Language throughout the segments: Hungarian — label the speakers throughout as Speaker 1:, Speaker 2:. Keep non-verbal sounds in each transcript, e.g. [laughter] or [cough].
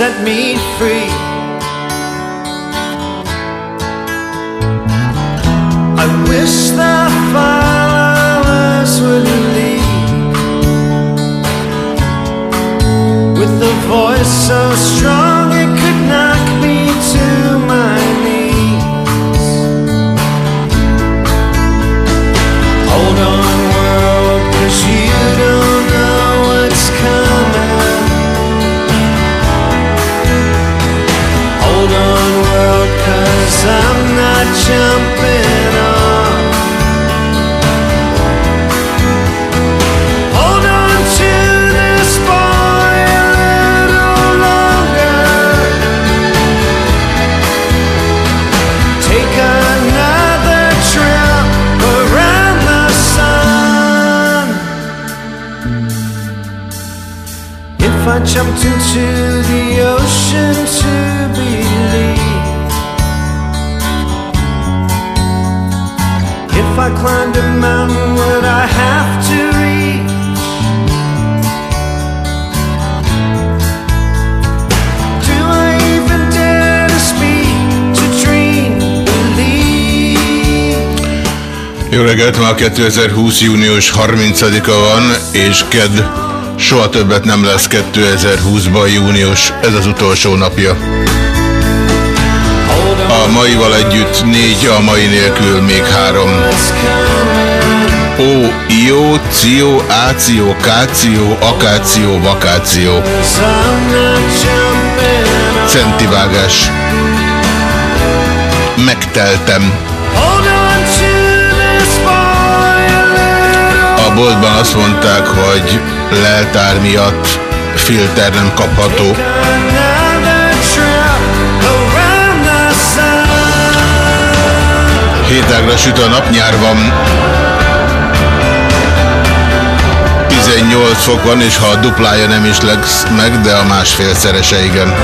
Speaker 1: Set me free.
Speaker 2: Ma 2020. június 30-a van, és ked soha többet nem lesz 2020-ban június, ez az utolsó napja. A maival együtt négy, a mai nélkül még három. Ó, Ió, Ció, Áció, Káció, Akáció, Vakáció. Centivágás. Megteltem. Boltban azt mondták, hogy leltár miatt filter nem kapható. Hétágra süt a nap, nyár van. 18 fok van, és ha a duplája nem is lesz meg, de a másfélszerese igen.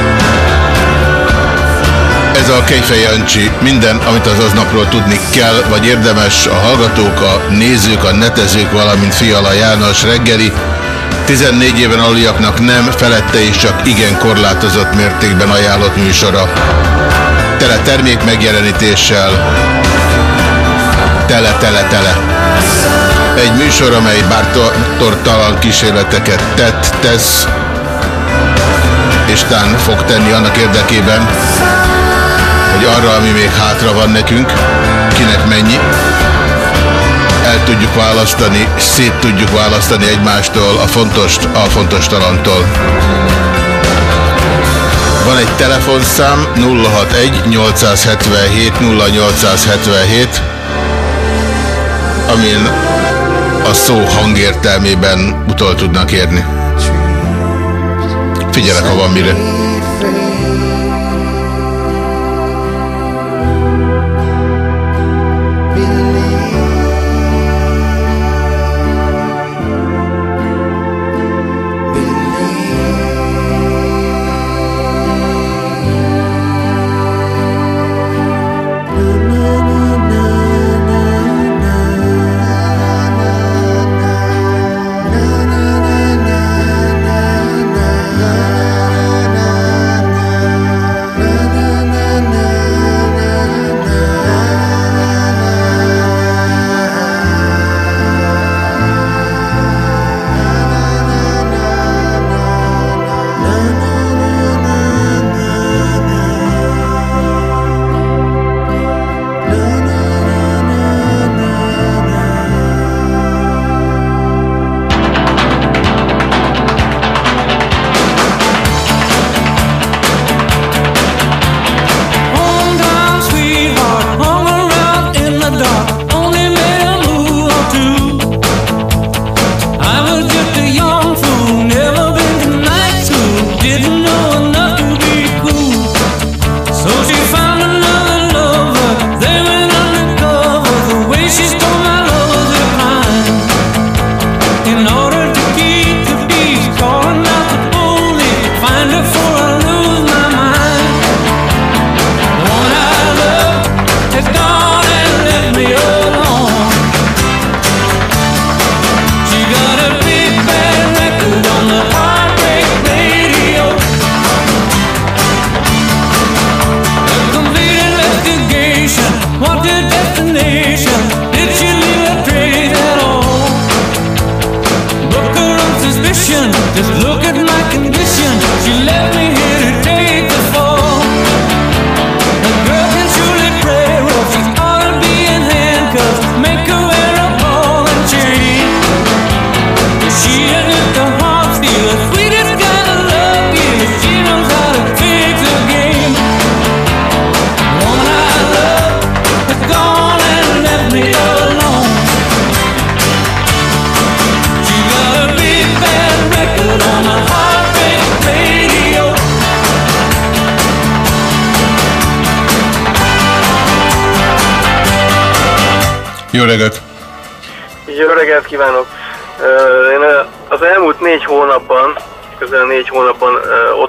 Speaker 2: Ez a Kejfej Jancsi. Minden, amit az aznapról tudni kell, vagy érdemes a hallgatók, a nézők, a netezők, valamint Fiala János reggeli. 14 éven aluliaknak nem, felette és csak igen korlátozott mértékben ajánlott műsora. Tele termék megjelenítéssel. Tele, tele, tele. Egy műsor, amely bártortalan kísérleteket tett, tesz, és tán fog tenni annak érdekében, hogy arra, ami még hátra van nekünk, kinek mennyi, el tudjuk választani, szét tudjuk választani egymástól a fontos a fontos talantól. Van egy telefonszám 061 877 0877 amin a szó hangértelmében utol tudnak érni. Figyelek, ha van mire.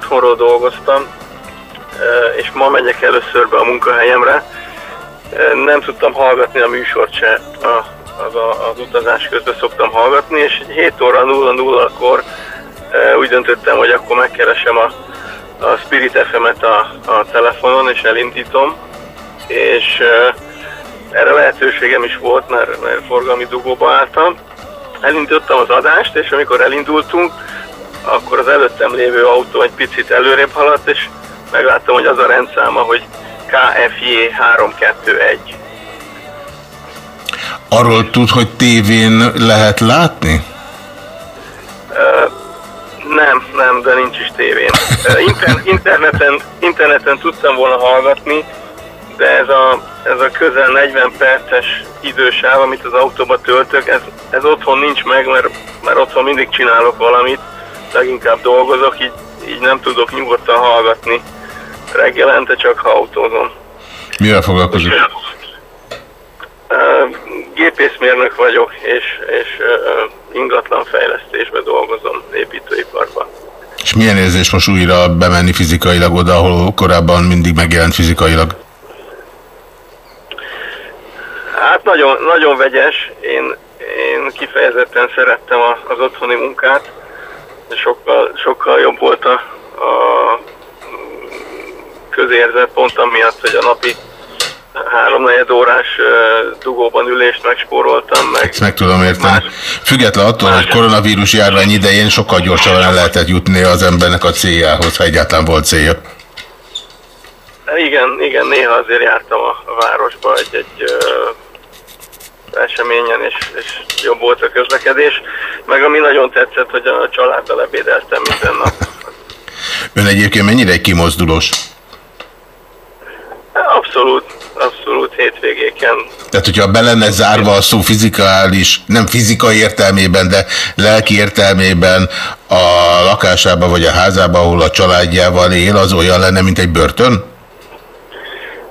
Speaker 3: Otthonról dolgoztam, és ma megyek először be a munkahelyemre. Nem tudtam hallgatni a műsort se, az, a, az utazás közben szoktam hallgatni, és 7 óra 00-kor úgy döntöttem, hogy akkor megkeresem a, a Spirit FM-et a, a telefonon, és elindítom, és erre lehetőségem is volt, mert, mert forgalmi dugóba álltam. Elindítottam az adást, és amikor elindultunk, akkor az előttem lévő autó egy picit előrébb haladt, és megláttam, hogy az a rendszáma, hogy KFJ 321.
Speaker 2: Arról tud, hogy tévén lehet látni?
Speaker 3: Ö, nem, nem, de nincs is tévén. Ö, Inter, interneten, interneten tudtam volna hallgatni, de ez a, ez a közel 40 perces idősáv, amit az autóba töltök, ez, ez otthon nincs meg, mert, mert otthon mindig csinálok valamit, leginkább dolgozok, így, így nem tudok nyugodtan hallgatni reggelente, csak ha autózom.
Speaker 2: Mivel foglalkozik?
Speaker 3: Gépészmérnök vagyok, és, és ingatlan fejlesztésbe dolgozom építőiparban.
Speaker 2: És milyen érzés most újra bemenni fizikailag oda, ahol korábban mindig megjelent fizikailag?
Speaker 3: Hát nagyon, nagyon vegyes. Én, én kifejezetten szerettem az otthoni munkát. Sokkal, sokkal jobb volt a, a közérzet pont amiatt, hogy a napi háromnegyed órás dugóban ülést megspóroltam, meg
Speaker 2: Ezt meg tudom érteni. Független attól, hogy koronavírus járvány idején sokkal gyorsabban el lehetett jutni az embernek a céljához, ha egyáltalán volt célja.
Speaker 3: Igen, igen, néha azért jártam a, városba egy-egy eseményen, és, és jobb volt a közlekedés. Meg ami nagyon tetszett, hogy a családdal ebédeltem minden nap.
Speaker 2: Ön egyébként mennyire egy kimozdulós?
Speaker 3: Abszolút, abszolút hétvégéken.
Speaker 2: Tehát, hogyha be lenne zárva a szó fizikális, nem fizikai értelmében, de lelki értelmében a lakásába vagy a házába, ahol a családjával él, az olyan lenne, mint egy börtön?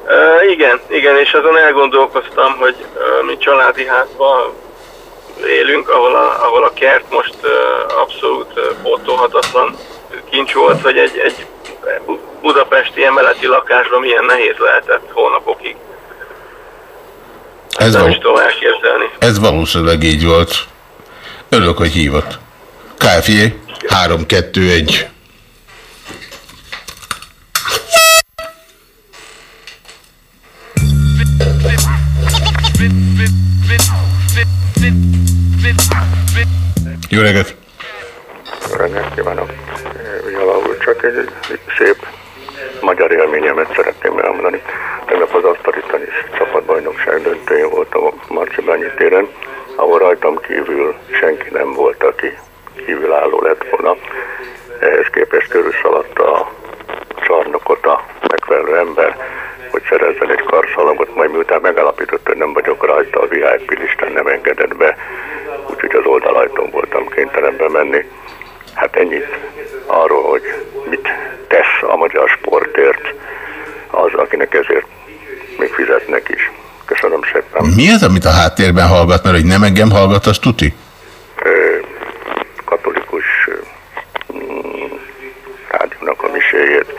Speaker 3: Uh, igen, igen, és azon elgondolkoztam, hogy uh, mi családi házban élünk, ahol a, ahol a kert most uh, abszolút uh, pótolhatatlan kincs volt, hogy egy, egy budapesti emeleti lakásban milyen nehéz lehetett hónapokig.
Speaker 2: Ez,
Speaker 3: Nem is
Speaker 2: val
Speaker 3: tudom elképzelni.
Speaker 2: ez valószínűleg így volt. Örülök, hogy hívott. KFJ 321. Jó reggelt!
Speaker 4: reggelt kívánok. Javaul csak egy, szép magyar élményemet szeretném elmondani. Tegnap az asztalitan is csapatbajnokság döntőjén voltam a Marcibányi téren, ahol rajtam kívül senki nem volt, aki kívülálló lett volna. Ehhez képest körül szaladta a csarnokot a megfelelő ember, hogy szerezzen egy karszalagot, majd miután megállapította, hogy nem vagyok rajta, a VIP listán nem engedett be, úgyhogy az oldalajtón voltam kénytelen bemenni. Hát ennyit arról, hogy mit tesz a magyar sportért az, akinek ezért még fizetnek is. Köszönöm szépen.
Speaker 2: Mi az, amit a háttérben hallgat, mert hogy nem engem hallgat, az tuti?
Speaker 4: Katolikus mm, rádiónak a miséjét.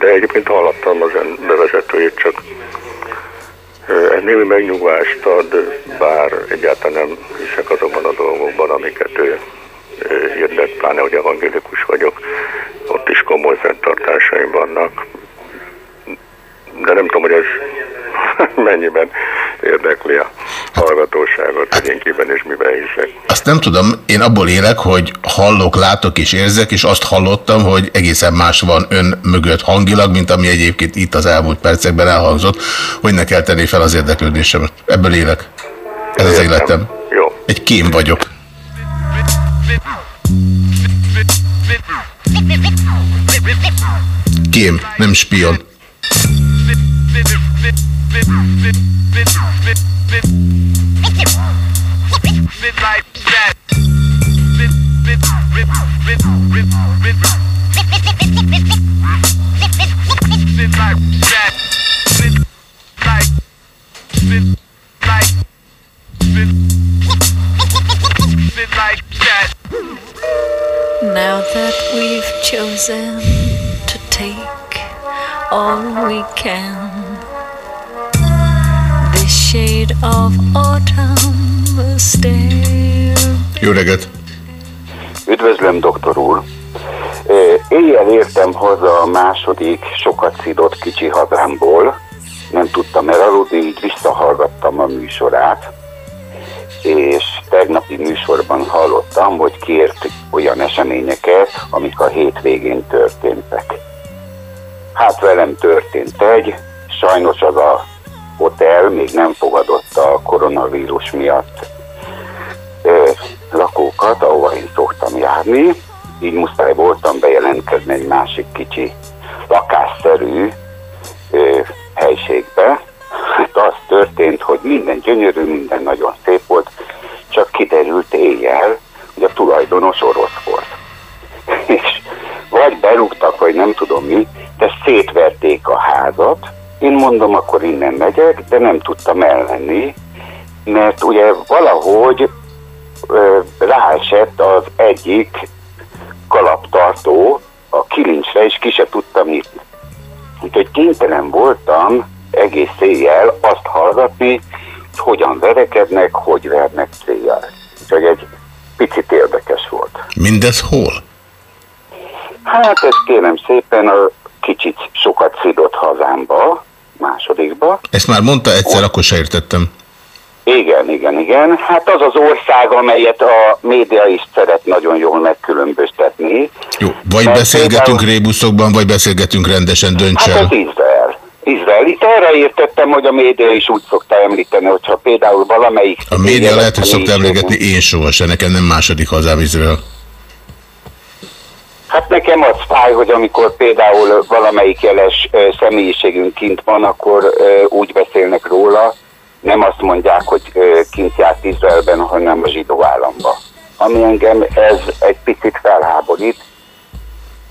Speaker 4: De egyébként hallottam az ön bevezetőjét, csak némi megnyugvást ad, bár egyáltalán nem hiszek azokban a dolgokban, amiket ő hirdet, pláne hogy evangélikus vagyok. Ott is komoly fenntartásaim vannak. De nem tudom, hogy ez [laughs] mennyiben érdekli a hallgatóságot, hogy én kiben és miben hiszek.
Speaker 2: Azt nem tudom, én abból élek, hogy hallok, látok és érzek, és azt hallottam, hogy egészen más van ön mögött hangilag, mint ami egyébként itt az elmúlt percekben elhangzott, hogy ne kell tenni fel az érdeklődésemet. Ebből élek. Ez az életem.
Speaker 4: Jó.
Speaker 2: Egy kém vagyok. Kém, nem spion.
Speaker 5: Now that we've chosen to take all we can, this shade of autumn
Speaker 2: Jó reggelt!
Speaker 6: Üdvözlöm, doktor úr! Éjjel értem haza a második sokat szidott kicsi hazámból, nem tudtam elaludni, így visszahallgattam a műsorát, és tegnapi műsorban hallottam, hogy kért olyan eseményeket, amik a hétvégén történtek. Hát velem történt egy, sajnos az a hotel még nem fogadott a koronavírus miatt ö, lakókat, ahova én szoktam járni, így muszáj voltam bejelentkezni egy másik kicsi lakásszerű ö, helységbe. Hát az történt, hogy minden gyönyörű, minden nagyon szép volt, csak kiderült éjjel, hogy a tulajdonos orosz volt. És vagy berúgtak, vagy nem tudom mi, de szétverték a házat. Én mondom, akkor innen megyek, de nem tudtam elmenni, mert ugye valahogy ö, ráesett az egyik kalaptartó a kilincsre, és ki se tudtam nyitni. Úgyhogy kénytelen voltam egész éjjel azt hallgatni, hogy hogyan verekednek, hogy vernek céljal. Csak egy picit érdekes volt.
Speaker 2: Mindez hol?
Speaker 6: Hát ezt kérem szépen a kicsit sokat szidott hazámba, másodikba.
Speaker 2: Ezt már mondta egyszer, akkor se értettem.
Speaker 6: Igen, igen, igen. Hát az az ország, amelyet a média is szeret nagyon jól megkülönböztetni.
Speaker 2: Jó, vagy
Speaker 6: Mert
Speaker 2: beszélgetünk
Speaker 6: például-
Speaker 2: rébuszokban, vagy beszélgetünk rendesen, dönts
Speaker 6: Hát
Speaker 2: el.
Speaker 6: az Izrael. Izrael. Itt arra értettem, hogy a média is úgy szokta említeni, hogyha például valamelyik...
Speaker 2: A média lehet, hogy szokta emlegetni, én sohasem, nekem nem második hazám Izrael.
Speaker 6: Hát nekem az fáj, hogy amikor például valamelyik jeles személyiségünk kint van, akkor úgy beszélnek róla, nem azt mondják, hogy kint járt Izraelben, hanem a zsidó államba. Ami engem ez egy picit felháborít,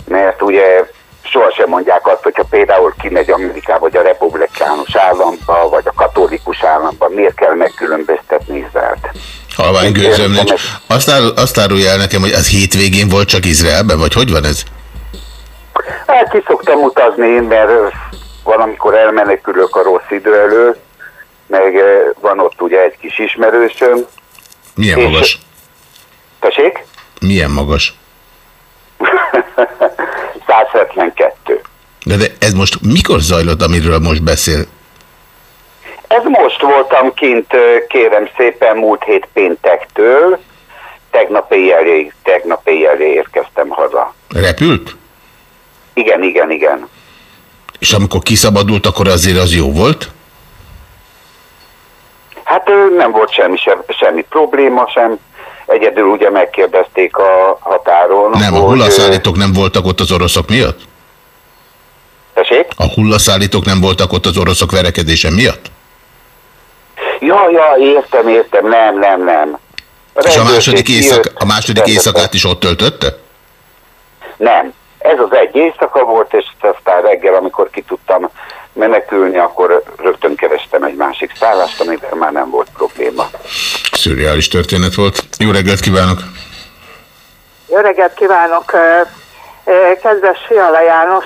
Speaker 6: mert ugye sohasem mondják azt, hogyha például kimegy Amerikába, vagy a republikánus államba, vagy a katolikus államba, miért kell megkülönböztetni Izraelt?
Speaker 2: Halvány gőzöm nincs. Azt, ár, azt árulja el nekem, hogy az hétvégén volt csak Izraelben, vagy hogy van ez?
Speaker 6: Hát ki szoktam utazni, mert valamikor elmenekülök a rossz idő elől, meg ö, van ott ugye egy kis ismerősöm.
Speaker 2: Milyen
Speaker 6: És-
Speaker 2: magas?
Speaker 6: Tessék?
Speaker 2: Milyen magas? [laughs]
Speaker 6: 172.
Speaker 2: De, de ez most mikor zajlott, amiről most beszél?
Speaker 6: Ez most voltam kint, kérem szépen, múlt hét péntektől. Tegnap éjjelé, tegnap éjjelé érkeztem haza.
Speaker 2: Repült?
Speaker 6: Igen, igen, igen.
Speaker 2: És amikor kiszabadult, akkor azért az jó volt?
Speaker 6: Hát nem volt semmi, sem, semmi probléma sem. Egyedül ugye megkérdezték a határon.
Speaker 2: Nem, a
Speaker 6: hogy, ö,
Speaker 2: hullaszállítók nem voltak ott az oroszok miatt?
Speaker 6: Tessék?
Speaker 2: A hullaszállítók nem voltak ott az oroszok verekedése miatt?
Speaker 6: Ja, ja, értem, értem, nem, nem, nem.
Speaker 1: És a második, éjszak, a második éjszakát is ott töltötte?
Speaker 6: Nem. Ez az egy éjszaka volt, és aztán reggel, amikor ki tudtam menekülni, akkor rögtön kerestem egy másik szállást, amivel már nem volt probléma.
Speaker 1: Szürreális történet volt. Jó reggelt kívánok!
Speaker 7: Jó reggelt kívánok, kedves Fiala János.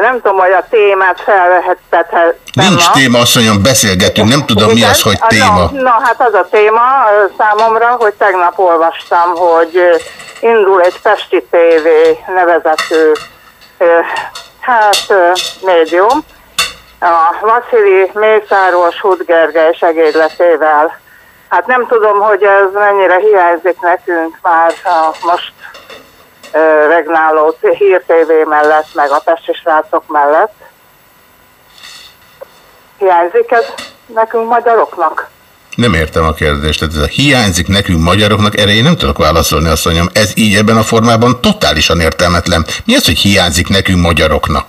Speaker 7: Nem tudom, hogy a témát felvehetett.
Speaker 1: Nincs téma, azt mondjam, beszélgetünk, nem tudom mi az, hogy téma.
Speaker 7: Na, na, hát az a téma számomra, hogy tegnap olvastam, hogy indul egy Pesti TV nevezető, ö, hát médium, a Vasili Mészáros Hud Gergely segédletével. Hát nem tudom, hogy ez mennyire hiányzik nekünk már a most regnáló Hír TV mellett, meg a Pesti srácok mellett. Hiányzik ez nekünk magyaroknak?
Speaker 1: Nem értem a kérdést. Tehát ez a hiányzik nekünk magyaroknak, erre én nem tudok válaszolni, azt mondjam. Ez így ebben a formában totálisan értelmetlen. Mi az, hogy hiányzik nekünk magyaroknak?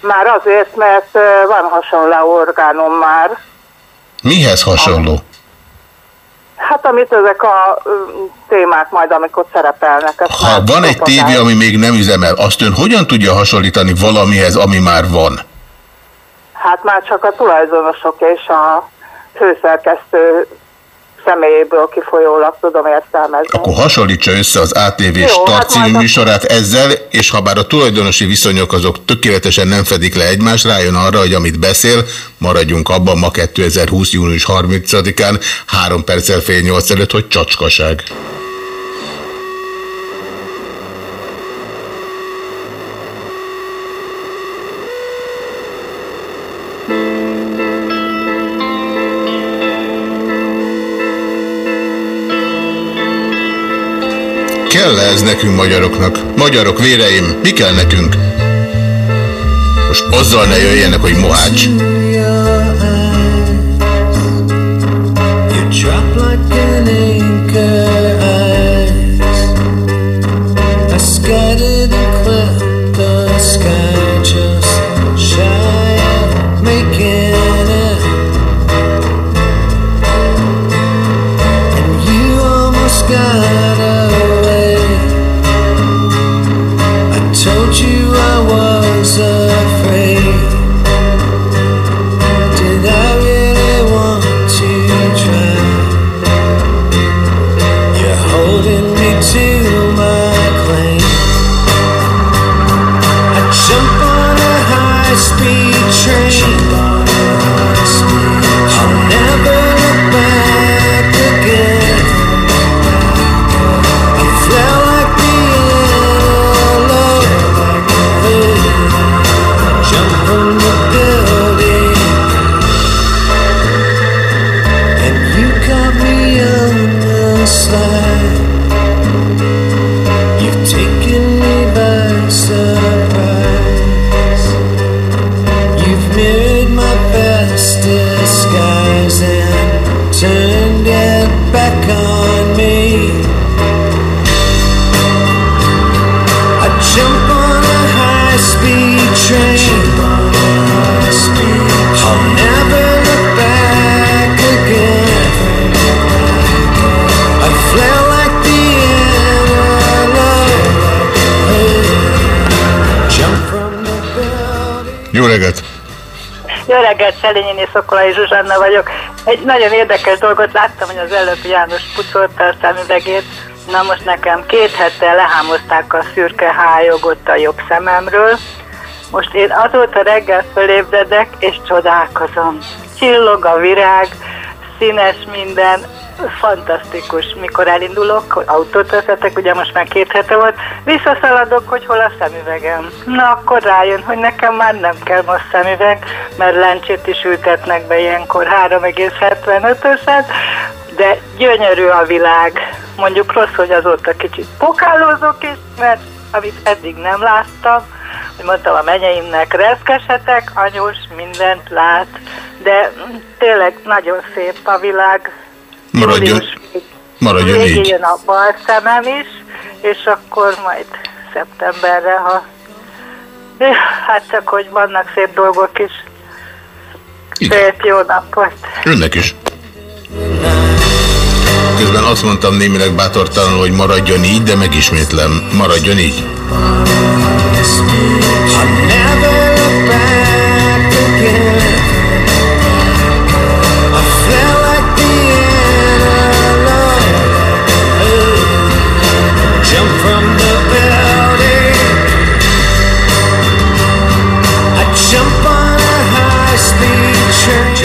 Speaker 7: Már azért, mert van hasonló orgánom már.
Speaker 1: Mihez hasonló?
Speaker 7: Hát amit ezek a témák majd, amikor szerepelnek.
Speaker 1: Ha van egy tévé, ami még nem üzemel, azt ön hogyan tudja hasonlítani valamihez, ami már van?
Speaker 7: Hát már csak a tulajdonosok és a főszerkesztő személyéből kifolyólag tudom értelmezni.
Speaker 1: Akkor hasonlítsa össze az ATV
Speaker 7: Jó,
Speaker 1: Start
Speaker 7: hát a-
Speaker 1: műsorát ezzel, és ha bár a tulajdonosi viszonyok azok tökéletesen nem fedik le egymást, rájön arra, hogy amit beszél, maradjunk abban ma 2020. június 30-án, három perccel fél nyolc előtt, hogy csacskaság. Ez nekünk magyaroknak? Magyarok véreim, mi kell nekünk? Most azzal ne jöjjenek, hogy mohács. Reggelt,
Speaker 8: Szelényi Szokolai Zsuzsanna vagyok. Egy nagyon érdekes dolgot láttam, hogy az előbb János pucolta a szemüvegét. Na most nekem két hete lehámozták a szürke hájogot a jobb szememről. Most én azóta reggel fölébredek, és csodálkozom. Csillog a virág, színes minden, fantasztikus. Mikor elindulok, autót vezetek, ugye most már két hete volt, visszaszaladok, hogy hol a szemüvegem. Na, akkor rájön, hogy nekem már nem kell most szemüveg, mert lencsét is ültetnek be ilyenkor 3,75-öset, de gyönyörű a világ. Mondjuk rossz, hogy azóta kicsit pokálózok is, mert amit eddig nem láttam, hogy mondtam a menyeimnek, reszkesetek, anyós mindent lát, de tényleg nagyon szép a világ.
Speaker 1: Maradjon, maradjon
Speaker 8: végén
Speaker 1: így.
Speaker 8: jön a bal szemem is, és akkor majd szeptemberre, ha hát csak, hogy vannak szép dolgok is. Szép jó napot!
Speaker 1: Önnek is.
Speaker 2: miközben azt mondtam némileg bátortalanul, hogy maradjon így, de megismétlem, maradjon így.
Speaker 1: Jump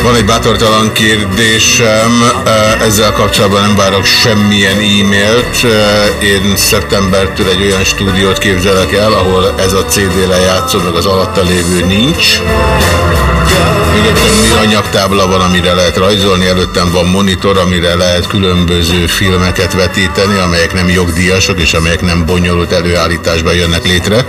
Speaker 2: Van egy bátortalan kérdésem, ezzel kapcsolatban nem várok semmilyen e-mailt. Én szeptembertől egy olyan stúdiót képzelek el, ahol ez a CD lejátszó, meg az alatta lévő nincs. Műanyagtábla van, amire lehet rajzolni, előttem van monitor, amire lehet különböző filmeket vetíteni, amelyek nem jogdíjasok, és amelyek nem bonyolult előállításban jönnek létre.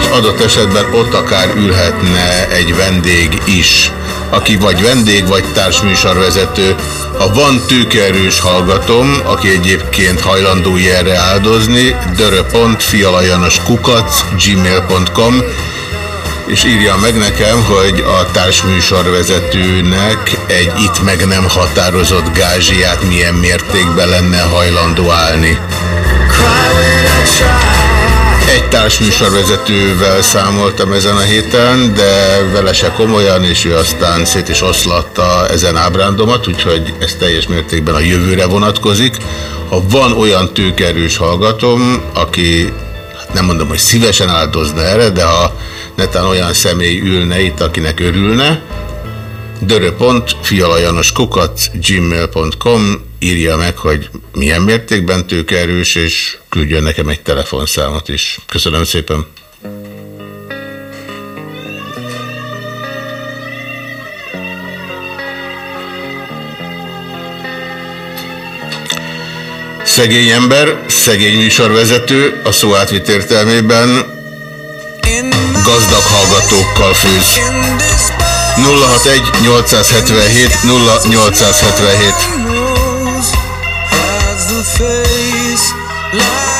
Speaker 2: És adott esetben ott akár ülhetne egy vendég is, aki vagy vendég, vagy társműsorvezető. Ha van tőkeerős hallgatom, aki egyébként hajlandó ilyenre áldozni, dörö.fialajanoskukac gmail.com és írja meg nekem, hogy a társműsorvezetőnek egy itt meg nem határozott gázsiát milyen mértékben lenne hajlandó állni. Egy társműsorvezetővel számoltam ezen a héten, de vele se komolyan, és ő aztán szét is oszlatta ezen ábrándomat, úgyhogy ez teljes mértékben a jövőre vonatkozik. Ha van olyan tőkerős hallgatom, aki, hát nem mondom, hogy szívesen áldozna erre, de ha netán olyan személy ülne itt, akinek örülne, dörö.fialajanoskukac gmail.com írja meg, hogy milyen mértékben tőkerős, és küldjön nekem egy telefonszámot is. Köszönöm szépen. Szegény ember, szegény műsorvezető, a szó átvitt értelmében gazdag hallgatókkal főz. 061 877 0877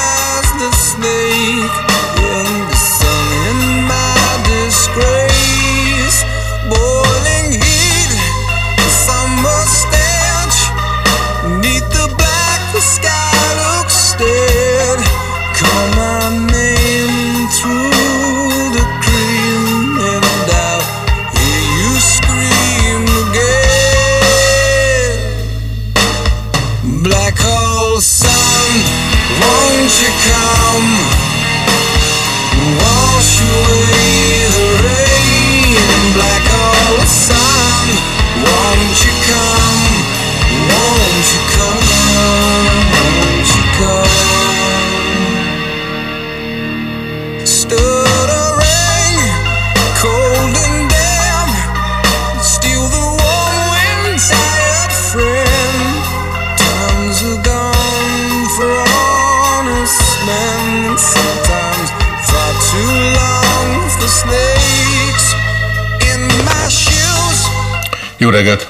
Speaker 2: reggelt!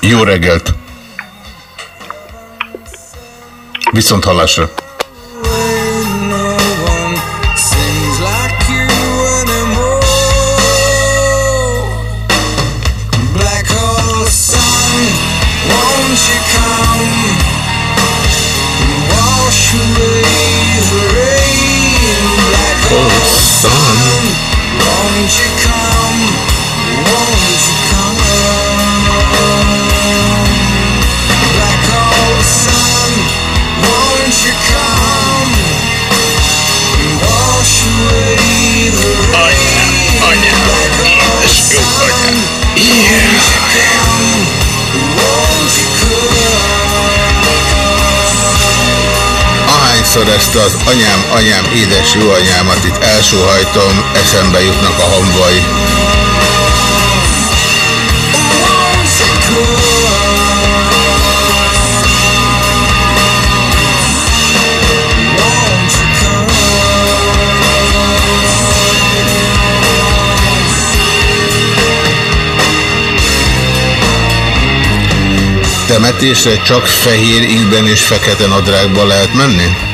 Speaker 2: Jó reggelt! Viszont hallásra! Ezt az anyám, anyám, édes jó anyámat itt elsóhajtom, eszembe jutnak a hamvai. Temetésre csak fehér ingben és fekete nadrágban lehet menni?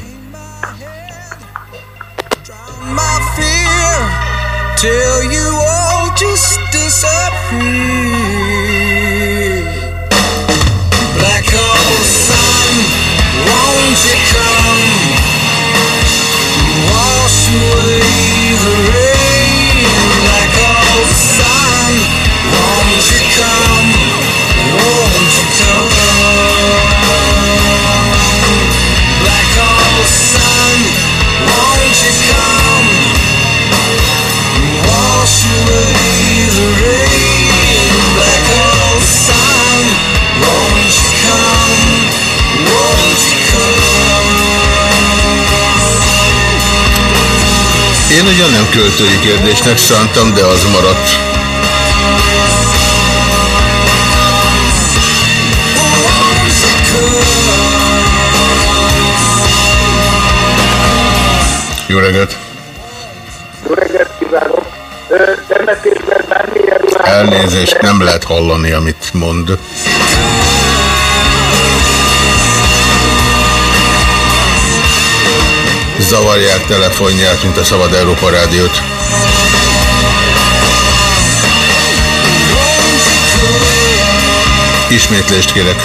Speaker 1: Ugyan nem költői kérdésnek szántam, de az maradt. Jó reggelt!
Speaker 9: Jó reggelt kívánok! Temetésben bármilyen.
Speaker 1: Elnézést, nem lehet hallani, amit mond. Zavarják telefonját, mint a Szabad Európa Rádiót. Ismétlést kérek.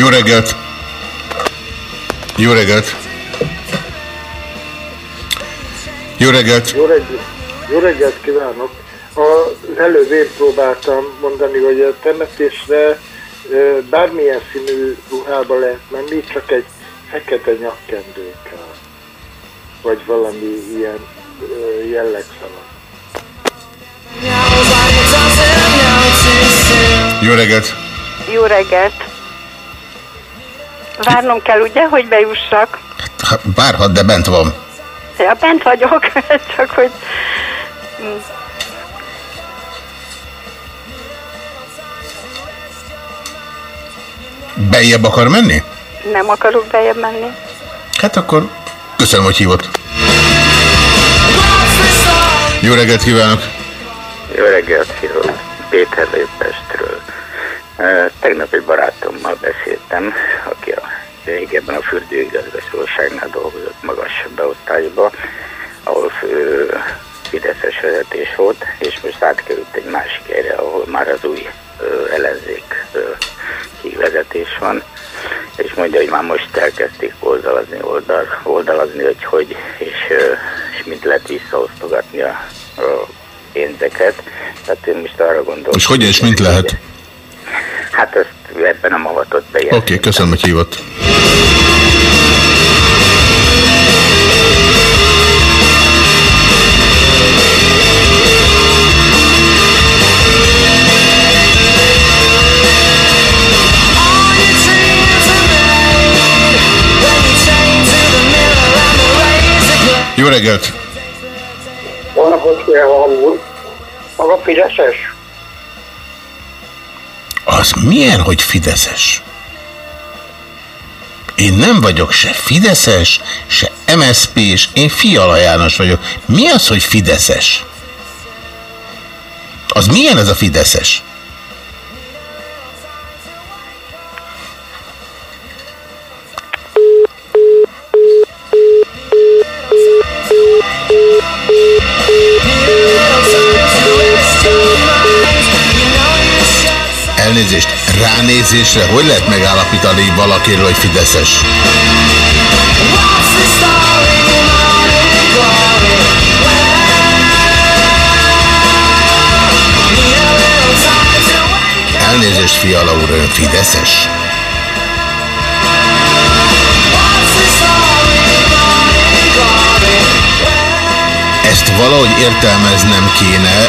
Speaker 1: Jó reggelt! Jó reggelt! Jó reggelt! Jó reggelt,
Speaker 9: jó reggelt kívánok! Az előbb én próbáltam mondani, hogy a temetésre bármilyen színű ruhába lehet menni, csak egy fekete nyakkendő kell. Vagy valami ilyen ö, jellegszava.
Speaker 1: Jó reggelt!
Speaker 10: Jó reggelt! Várnom kell, ugye, hogy bejussak?
Speaker 1: Ha, Várhat, de bent van.
Speaker 10: Ja, bent vagyok, [laughs] csak hogy...
Speaker 1: Bejjebb akar menni?
Speaker 10: Nem akarok bejebb menni.
Speaker 1: Hát akkor köszönöm, hogy hívott. Jó reggelt kívánok!
Speaker 11: Jó reggelt, Fidó. Péter Lépestről. Tegnap egy barátommal beszéltem, aki a régebben a fürdőigazgatóságnál dolgozott magasabb beosztályba, ahol fő Fideszes vezetés volt, és most átkerült egy másik helyre, ahol már az új ö, ellenzék ö, kivezetés van, és mondja, hogy már most elkezdték oldalazni, oldal, oldalazni, hogy hogy, és, ö, és mint lehet visszaosztogatni a, a pénzeket. Tehát én most arra gondolom.
Speaker 1: És hogyan és mint lehet?
Speaker 11: Hát ezt ebben nem avatott be.
Speaker 1: Oké, okay, köszönöm, hogy hívott. Jó reggelt!
Speaker 2: Jó napot kívánok! Maga Fideszes?
Speaker 1: Az milyen, hogy Fideszes? Én nem vagyok se Fideszes, se MSZP, és én Fiala János vagyok. Mi az, hogy Fideszes? Az milyen ez a Fideszes? Ránézésre hogy lehet megállapítani valakiről, hogy Fideszes? Elnézést, Fiala úr, ön Fideszes? Ezt valahogy értelmeznem kéne,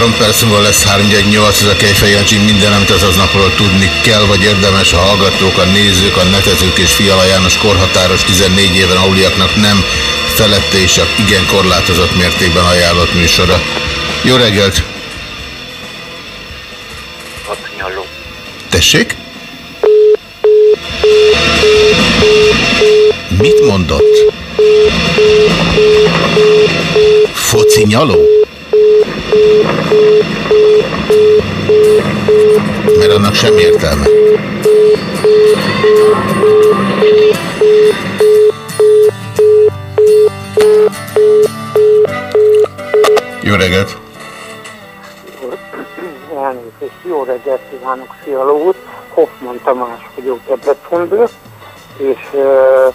Speaker 1: Három perc múlva lesz 318, ez a Kejfej Jancsi, minden, amit az aznapról tudni kell, vagy érdemes a hallgatók, a nézők, a netezők és Fiala János korhatáros 14 éven aluliaknak nem felette és csak igen korlátozott mértékben ajánlott műsora. Jó reggelt!
Speaker 12: Nyaló.
Speaker 1: Tessék? Mit mondott? Foci nyaló? Mert annak sem értelme. Jó reggelt!
Speaker 12: Elnézést, jó reggelt kívánok, Fiala úr. Hoffman Tamás vagyok Debrecenből, és uh,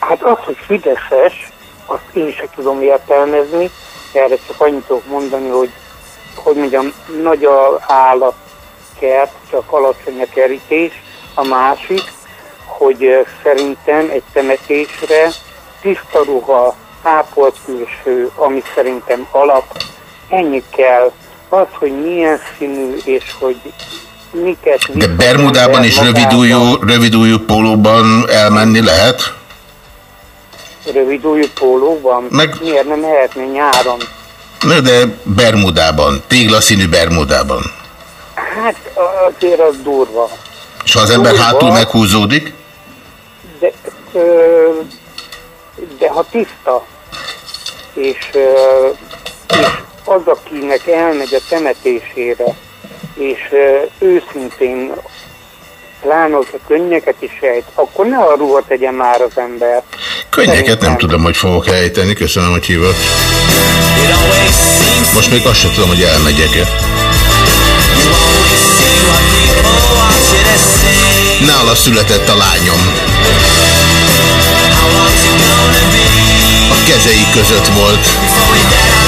Speaker 12: hát az, hogy Fideszes, azt én sem tudom értelmezni, erre csak annyit tudok mondani, hogy hogy mondjam, nagy a állatkert, csak alacsony a kerítés, a másik, hogy szerintem egy temetésre tiszta ruha, ápolt külső, ami szerintem alap, ennyi kell. Az, hogy milyen színű, és hogy miket...
Speaker 1: De Bermudában is rövidújú, rövidújú pólóban elmenni lehet?
Speaker 12: Rövidújú pólóban?
Speaker 1: Meg-
Speaker 12: Miért nem lehetne nyáron?
Speaker 1: Na de Bermudában, téglaszínű Bermudában.
Speaker 12: Hát azért az durva.
Speaker 1: És ha az ember
Speaker 12: Durva.
Speaker 1: hátul meghúzódik,
Speaker 12: De, ö, de ha tiszta, és, ö, és az, akinek elmegy a temetésére, és ö, őszintén pláne, hogyha könnyeket is sejt, akkor ne arról tegyen már az ember.
Speaker 1: könnyeket nem tudom, hogy fogok ejteni. Köszönöm, hogy hívott. Most még azt sem tudom, hogy elmegyek-e. Nála született a lányom. A kezei között volt.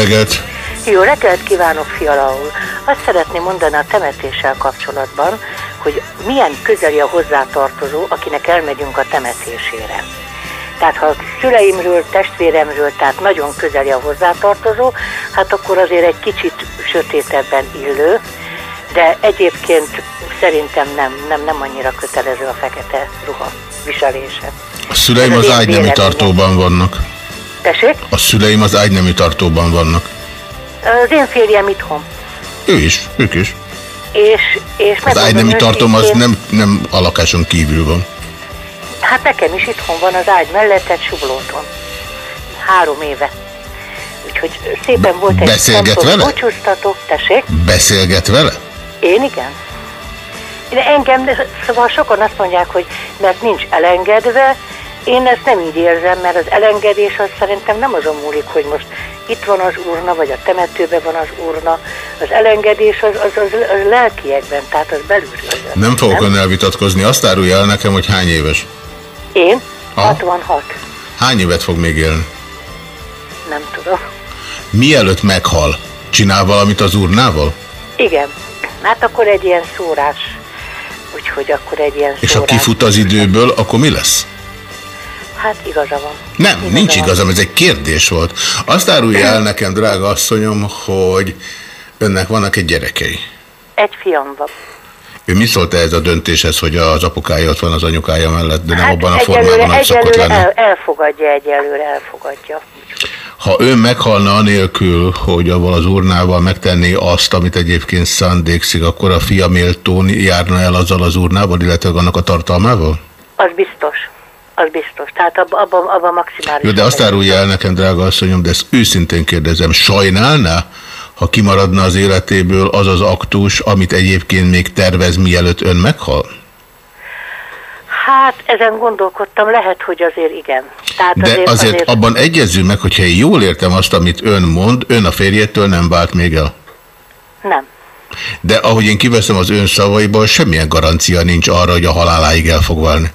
Speaker 1: Reggelt!
Speaker 13: Jó reggelt kívánok, Fiala úr! Azt szeretném mondani a temetéssel kapcsolatban, hogy milyen közeli a hozzátartozó, akinek elmegyünk a temetésére. Tehát ha a szüleimről, testvéremről, tehát nagyon közeli a hozzátartozó, hát akkor azért egy kicsit sötétebben illő, de egyébként szerintem nem, nem, nem annyira kötelező a fekete ruha viselése.
Speaker 2: A szüleim az ágynemű tartóban vannak.
Speaker 13: Tessék?
Speaker 2: A szüleim az ágynemű tartóban vannak.
Speaker 13: Az én férjem itthon.
Speaker 2: Ő is, ők is.
Speaker 13: És, és
Speaker 2: Az ágynemű tartóm az
Speaker 13: őszintén,
Speaker 2: nem, nem a lakáson kívül van.
Speaker 13: Hát nekem is itthon van az ágy mellett egy sublóton. Három éve. Úgyhogy szépen volt egy
Speaker 2: beszélget vele?
Speaker 13: búcsúztató. Tessék?
Speaker 2: Beszélget vele?
Speaker 13: Én igen. Én engem, szóval sokan azt mondják, hogy mert nincs elengedve, én ezt nem így érzem, mert az elengedés az szerintem nem azon múlik, hogy most itt van az urna, vagy a temetőben van az urna. Az elengedés az, az, az, az lelkiekben, tehát az belülről jön.
Speaker 2: Nem fogok önnel vitatkozni. Azt árulja el nekem, hogy hány éves.
Speaker 13: Én?
Speaker 2: Ha?
Speaker 13: 66.
Speaker 2: Hány évet fog még élni?
Speaker 13: Nem tudom.
Speaker 2: Mielőtt meghal, csinál valamit az urnával?
Speaker 13: Igen. Hát akkor egy ilyen szórás. Úgyhogy akkor egy ilyen
Speaker 2: És ha
Speaker 13: szórás.
Speaker 2: kifut az időből, akkor mi lesz?
Speaker 13: Hát igaza van.
Speaker 2: Nem, nincs igazam, ez egy kérdés volt. Azt árulja el nekem, drága asszonyom, hogy önnek vannak egy gyerekei.
Speaker 13: Egy fiam van.
Speaker 2: Ő mi szólt ez a döntéshez, hogy az apukája ott van az anyukája mellett, de nem
Speaker 13: Hát
Speaker 2: abban a formában, hogy szokott lenni?
Speaker 13: el, elfogadja, egyelőre elfogadja.
Speaker 2: Ha ő meghalna anélkül, hogy avval az urnával megtenné azt, amit egyébként szándékszik, akkor a fia méltón járna el azzal az urnával, illetve annak a tartalmával?
Speaker 13: Az biztos. Az biztos. Tehát abban abba, abba maximális.
Speaker 2: Jó, de azt árulja el nekem, drága asszonyom, de ezt őszintén kérdezem, sajnálná, ha kimaradna az életéből az az aktus, amit egyébként még tervez, mielőtt ön meghal?
Speaker 13: Hát ezen gondolkodtam, lehet, hogy azért igen. Tehát
Speaker 2: De azért, azért abban egyezzünk meg, hogyha én jól értem azt, amit ön mond, ön a férjétől nem vált még el.
Speaker 13: Nem.
Speaker 2: De ahogy én kiveszem az ön szavaiból, semmilyen garancia nincs arra, hogy a haláláig el fog válni.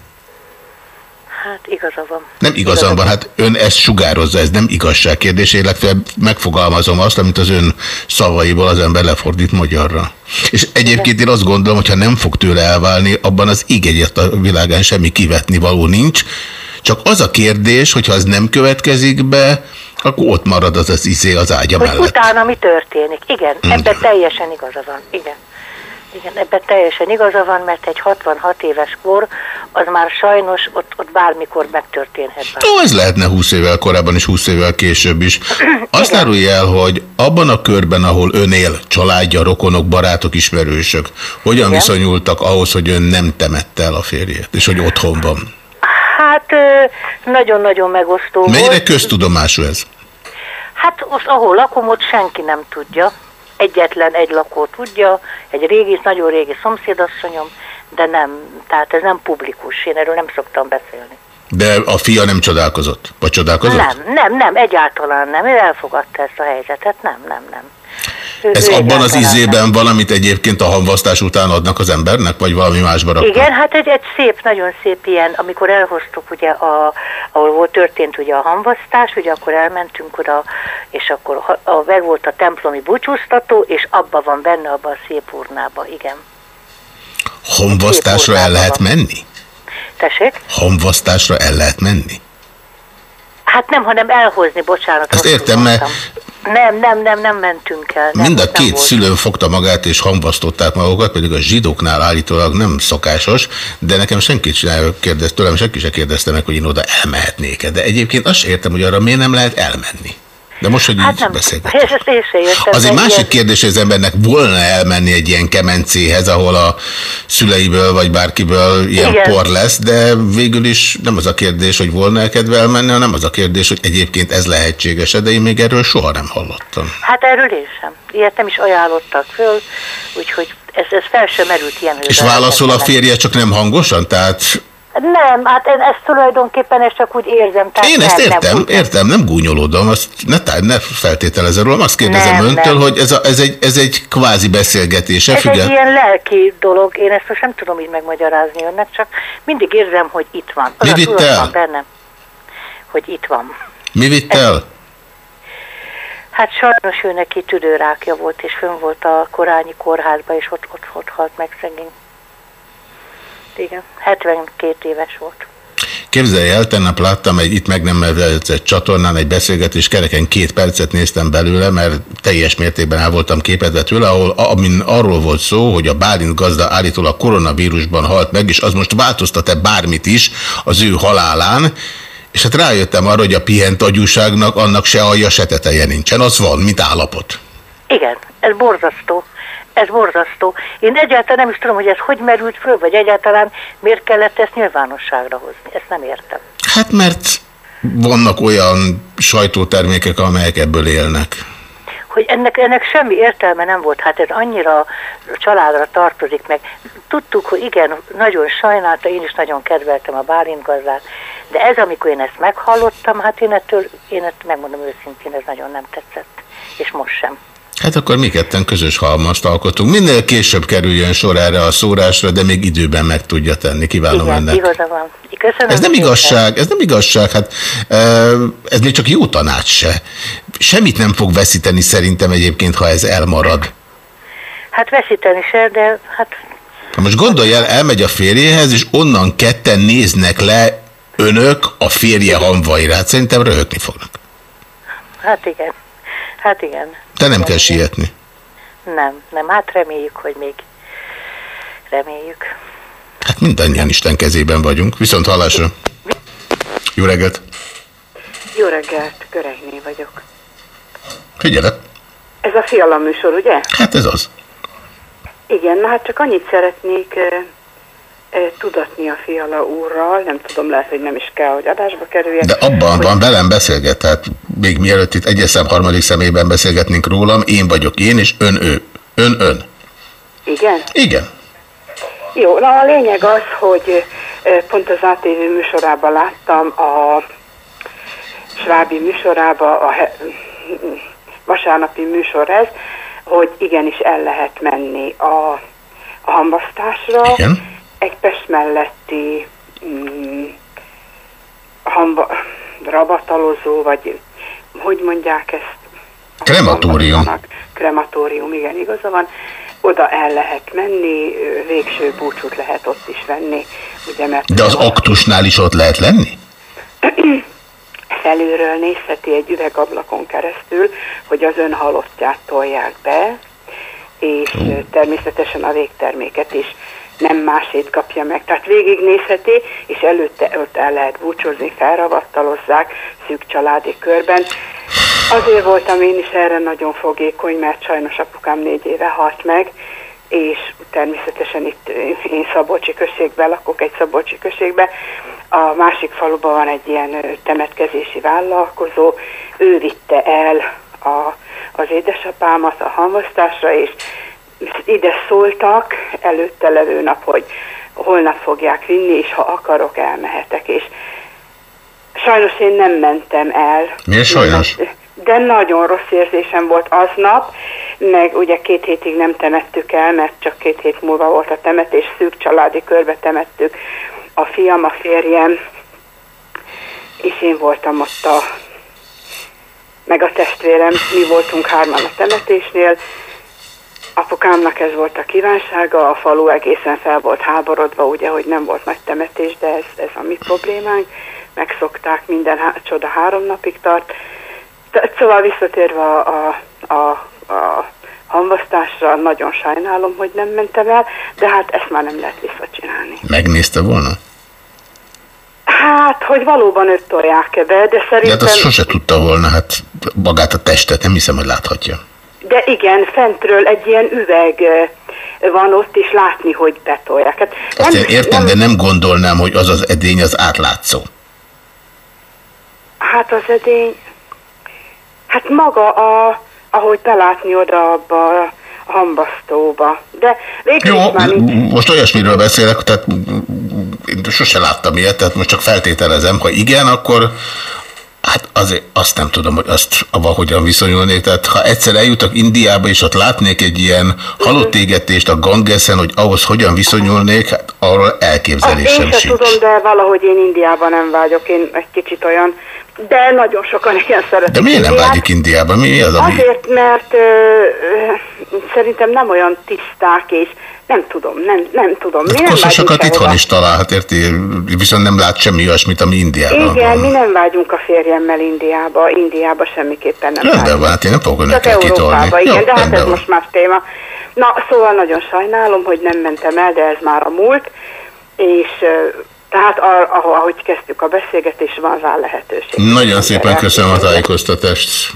Speaker 13: Hát igaza van.
Speaker 2: Nem igazán van, hát ön ezt sugározza, ez nem igazság kérdés, én legfeljebb megfogalmazom azt, amit az ön szavaiból az ember lefordít magyarra. És egyébként én azt gondolom, hogy ha nem fog tőle elválni, abban az ég egyet a világán semmi kivetni való nincs, csak az a kérdés, hogy ha ez nem következik be, akkor ott marad az az izé az ágya
Speaker 13: Hogy
Speaker 2: mellett.
Speaker 13: utána mi történik. Igen, ebben teljesen igaza van. Igen. Igen, ebben teljesen igaza van, mert egy 66 éves kor, az már sajnos ott, ott bármikor megtörténhet. bármi.
Speaker 2: Ó, ez lehetne 20 évvel korábban és 20 évvel később is. [clears throat] Azt árulja el, hogy abban a körben, ahol ön él, családja, rokonok, barátok, ismerősök, hogyan
Speaker 13: Igen.
Speaker 2: viszonyultak ahhoz, hogy ön nem temette el a férjét, és hogy otthon van?
Speaker 13: Hát nagyon-nagyon megosztó
Speaker 2: Mennyire
Speaker 13: volt.
Speaker 2: köztudomású ez?
Speaker 13: Hát most ahol lakom, ott senki nem tudja. Egyetlen egy lakó tudja, egy régi, nagyon régi szomszédasszonyom, de nem, tehát ez nem publikus, én erről nem szoktam beszélni.
Speaker 2: De a fia nem csodálkozott? Vagy csodálkozott?
Speaker 13: Nem, nem, nem, egyáltalán nem, ő elfogadta ezt a helyzetet, nem, nem, nem.
Speaker 2: Ez abban az izében valamit egyébként a hamvasztás után adnak az embernek, vagy valami másba raknak?
Speaker 13: Igen, hát egy, egy szép, nagyon szép ilyen, amikor elhoztuk ugye, a, ahol volt, történt ugye a hamvasztás, ugye akkor elmentünk oda, és akkor a, meg volt a templomi búcsúztató, és abba van benne, abban a szép urnába, igen.
Speaker 2: Hamvasztásra el lehet menni?
Speaker 13: Tessék?
Speaker 2: Hamvasztásra el lehet menni?
Speaker 13: Hát nem, hanem elhozni, bocsánat.
Speaker 2: Ezt értem, mert.
Speaker 13: Nem, nem, nem, nem mentünk el. Nem,
Speaker 2: Mind a két
Speaker 13: volt.
Speaker 2: szülő fogta magát és hamvasztották magukat, pedig a zsidóknál állítólag nem szokásos, de nekem senki sem kérdez, tőlem senki sem kérdezte meg, hogy én oda elmehetnék-e. De egyébként azt értem, hogy arra miért nem lehet elmenni. De most, hogy
Speaker 13: Hát
Speaker 2: így
Speaker 13: nem,
Speaker 2: beszélgetünk. [laughs]
Speaker 13: én.
Speaker 2: Az egy másik
Speaker 13: ilyen-
Speaker 2: kérdés, hogy az embernek volna elmenni egy ilyen kemencéhez, ahol a szüleiből vagy bárkiből ilyen
Speaker 13: Igen.
Speaker 2: por lesz, de végül is nem az a kérdés, hogy volna -e kedve elmenni, hanem az a kérdés, hogy egyébként ez lehetséges de én még erről soha nem hallottam.
Speaker 13: Hát erről én sem. Ilyet nem is ajánlottak föl, úgyhogy ez, ez fel sem merült ilyen
Speaker 2: És válaszol a férje csak nem hangosan? Tehát
Speaker 13: Nem, hát ez, ez tulajdonképpen ezt csak úgy érzem. Tehát
Speaker 2: én ezt
Speaker 13: nem,
Speaker 2: értem,
Speaker 13: nem,
Speaker 2: értem, nem gúnyolódom, azt ne, tá- ne feltételezze rólam, azt kérdezem
Speaker 13: Nem,
Speaker 2: öntől,
Speaker 13: nem.
Speaker 2: hogy ez, a, ez, egy, ez egy kvázi beszélgetés,
Speaker 13: Ez
Speaker 2: független.
Speaker 13: egy ilyen lelki dolog, én ezt most nem tudom így megmagyarázni önnek, csak mindig érzem, hogy itt van. Az
Speaker 2: Mi vitt el?
Speaker 13: bennem, hogy itt van.
Speaker 2: Mi vitt el?
Speaker 13: Hát sajnos ő neki tüdőrákja volt, és fönn volt a korányi kórházba, és ott, ott, ott halt meg szegény. Igen, 72 éves volt.
Speaker 2: Képzelj el, tegnap láttam egy itt meg nem nevezett csatornán egy beszélgetés, kereken két percet néztem belőle, mert teljes mértékben el voltam képedve tőle, ahol amin arról volt szó, hogy a Bálint gazda állítólag koronavírusban halt meg, és az most változtat-e bármit is az ő halálán, és hát rájöttem arra, hogy a pihent agyúságnak annak se alja, se teteje nincsen. Az van, mint állapot.
Speaker 13: Igen, ez borzasztó. Ez borzasztó. Én egyáltalán nem is tudom, hogy ez hogy merült föl, vagy egyáltalán miért kellett ezt nyilvánosságra hozni. Ezt nem értem.
Speaker 2: Hát mert vannak olyan sajtótermékek, amelyek ebből élnek.
Speaker 13: Hogy ennek, ennek semmi értelme nem volt, hát ez annyira családra tartozik meg. Tudtuk, hogy igen, nagyon sajnálta, én is nagyon kedveltem a Bálint gazdát, de ez, amikor én ezt meghallottam, hát én ettől, én ezt megmondom őszintén, ez nagyon nem tetszett. És most sem.
Speaker 2: Hát akkor mi ketten közös halmazt alkotunk. Minél később kerüljön sor erre a szórásra, de még időben meg tudja tenni. Kívánom
Speaker 13: igen,
Speaker 2: önnek.
Speaker 13: igaza van. Köszönöm
Speaker 2: Ez nem
Speaker 13: szépen.
Speaker 2: igazság, ez nem igazság, hát ez még csak jó tanács se. Semmit nem fog veszíteni szerintem egyébként, ha ez elmarad.
Speaker 13: Hát veszíteni se, de hát
Speaker 2: Ha most gondolj el, elmegy a férjéhez, és onnan ketten néznek le önök a férje hamvaira. Hát szerintem röhögni fognak.
Speaker 13: Hát igen. Hát igen.
Speaker 2: De nem kell sietni.
Speaker 13: Nem, nem. Hát reméljük, hogy még reméljük.
Speaker 2: Hát mindannyian Isten kezében vagyunk. Viszont hallásra. Jó reggelt.
Speaker 14: Jó reggelt, Göregné vagyok.
Speaker 2: Figyelek.
Speaker 14: Ez a fiala műsor, ugye?
Speaker 2: Hát ez az.
Speaker 14: Igen, na hát csak annyit szeretnék e, e, tudatni a fiala úrral, nem tudom, lehet, hogy nem is kell, hogy adásba kerüljek.
Speaker 2: De abban van velem beszélget, tehát még mielőtt itt egyes szem harmadik szemében beszélgetnénk rólam, én vagyok én, és ön ő. Ön ön.
Speaker 14: Igen?
Speaker 2: Igen.
Speaker 14: Jó, na a lényeg az, hogy pont az ATV műsorában láttam, a Svábi műsorában, a he, vasárnapi műsor ez, hogy igenis el lehet menni a, a hambasztásra.
Speaker 2: Igen.
Speaker 14: Egy Pest melletti mm, hamba, rabatalozó, vagy hogy mondják ezt?
Speaker 2: Krematórium.
Speaker 14: Krematórium, igen, igaza van. Oda el lehet menni, végső búcsút lehet ott is venni, ugye, mert
Speaker 2: De az aktusnál is ott lehet lenni? [clears throat]
Speaker 14: felülről nézheti egy üvegablakon keresztül, hogy az ön halottját tolják be, és természetesen a végterméket is nem másét kapja meg. Tehát végignézheti, és előtte ott el lehet búcsúzni, felravattalozzák szűk családi körben. Azért voltam én is erre nagyon fogékony, mert sajnos apukám négy éve halt meg, és természetesen itt én Szabolcsi községben lakok, egy Szabolcsi községben. A másik faluban van egy ilyen temetkezési vállalkozó, ő vitte el a, az édesapámat a hamvasztásra, és ide szóltak előtte levő nap, hogy holnap fogják vinni, és ha akarok, elmehetek. És sajnos én nem mentem el.
Speaker 2: Miért sajnos?
Speaker 14: De nagyon rossz érzésem volt aznap, meg ugye két hétig nem temettük el, mert csak két hét múlva volt a temetés, szűk családi körbe temettük a fiam, a férjem, és én voltam ott a, meg a testvérem, mi voltunk hárman a temetésnél, apukámnak ez volt a kívánsága, a falu egészen fel volt háborodva, ugye, hogy nem volt nagy temetés, de ez, ez a mi problémánk, megszokták, minden há- csoda három napig tart, Szóval visszatérve a, a, a, a hamvasztásra, nagyon sajnálom, hogy nem mentem el, de hát ezt már nem lehet visszacsinálni.
Speaker 2: Megnézte volna?
Speaker 14: Hát, hogy valóban őt tolják-e be, de
Speaker 2: De hát
Speaker 14: szerintem...
Speaker 2: azt sose tudta volna, hát magát a testet nem hiszem, hogy láthatja.
Speaker 14: De igen, fentről egy ilyen üveg van ott, és látni, hogy betolják. Hát
Speaker 2: Azt én értem, de nem gondolnám, hogy az az edény az átlátszó.
Speaker 14: Hát az edény... Hát maga, a, ahogy belátni oda abba a hambasztóba. De végül
Speaker 2: Jó,
Speaker 14: már nincs...
Speaker 2: most olyasmiről beszélek, tehát én sose láttam ilyet, tehát most csak feltételezem, ha igen, akkor hát azért azt nem tudom, hogy azt abban hogyan viszonyulnék. Tehát ha egyszer eljutok Indiába, és ott látnék egy ilyen halott égetést a Gangeszen, hogy ahhoz hogyan viszonyulnék, hát arról
Speaker 14: én
Speaker 2: elképzelésem
Speaker 14: se
Speaker 2: sincs.
Speaker 14: tudom, de valahogy én Indiában nem vágyok. Én egy kicsit olyan De nagyon sokan igen szeretik
Speaker 2: De miért nem vágyik Indiába? Mi az, ami...
Speaker 14: Azért, mert ö, ö, szerintem nem olyan tiszták, és nem tudom, nem, nem tudom. Mi nem vágyunk
Speaker 2: itthon
Speaker 14: sehova.
Speaker 2: is találhat, érti? Viszont nem lát semmi olyasmit, ami Indiában
Speaker 14: Igen,
Speaker 2: van.
Speaker 14: mi nem vágyunk a férjemmel Indiába, Indiába semmiképpen nem
Speaker 2: Rendben
Speaker 14: vágyunk.
Speaker 2: van, hát én nem fogok önökkel kitolni.
Speaker 14: Igen,
Speaker 2: Jó,
Speaker 14: de hát ez
Speaker 2: van.
Speaker 14: most más téma. Na, szóval nagyon sajnálom, hogy nem mentem el, de ez már a múlt, és tehát ahogy kezdtük a beszélgetést, van rá lehetőség.
Speaker 2: Nagyon szépen köszönöm a tájékoztatást.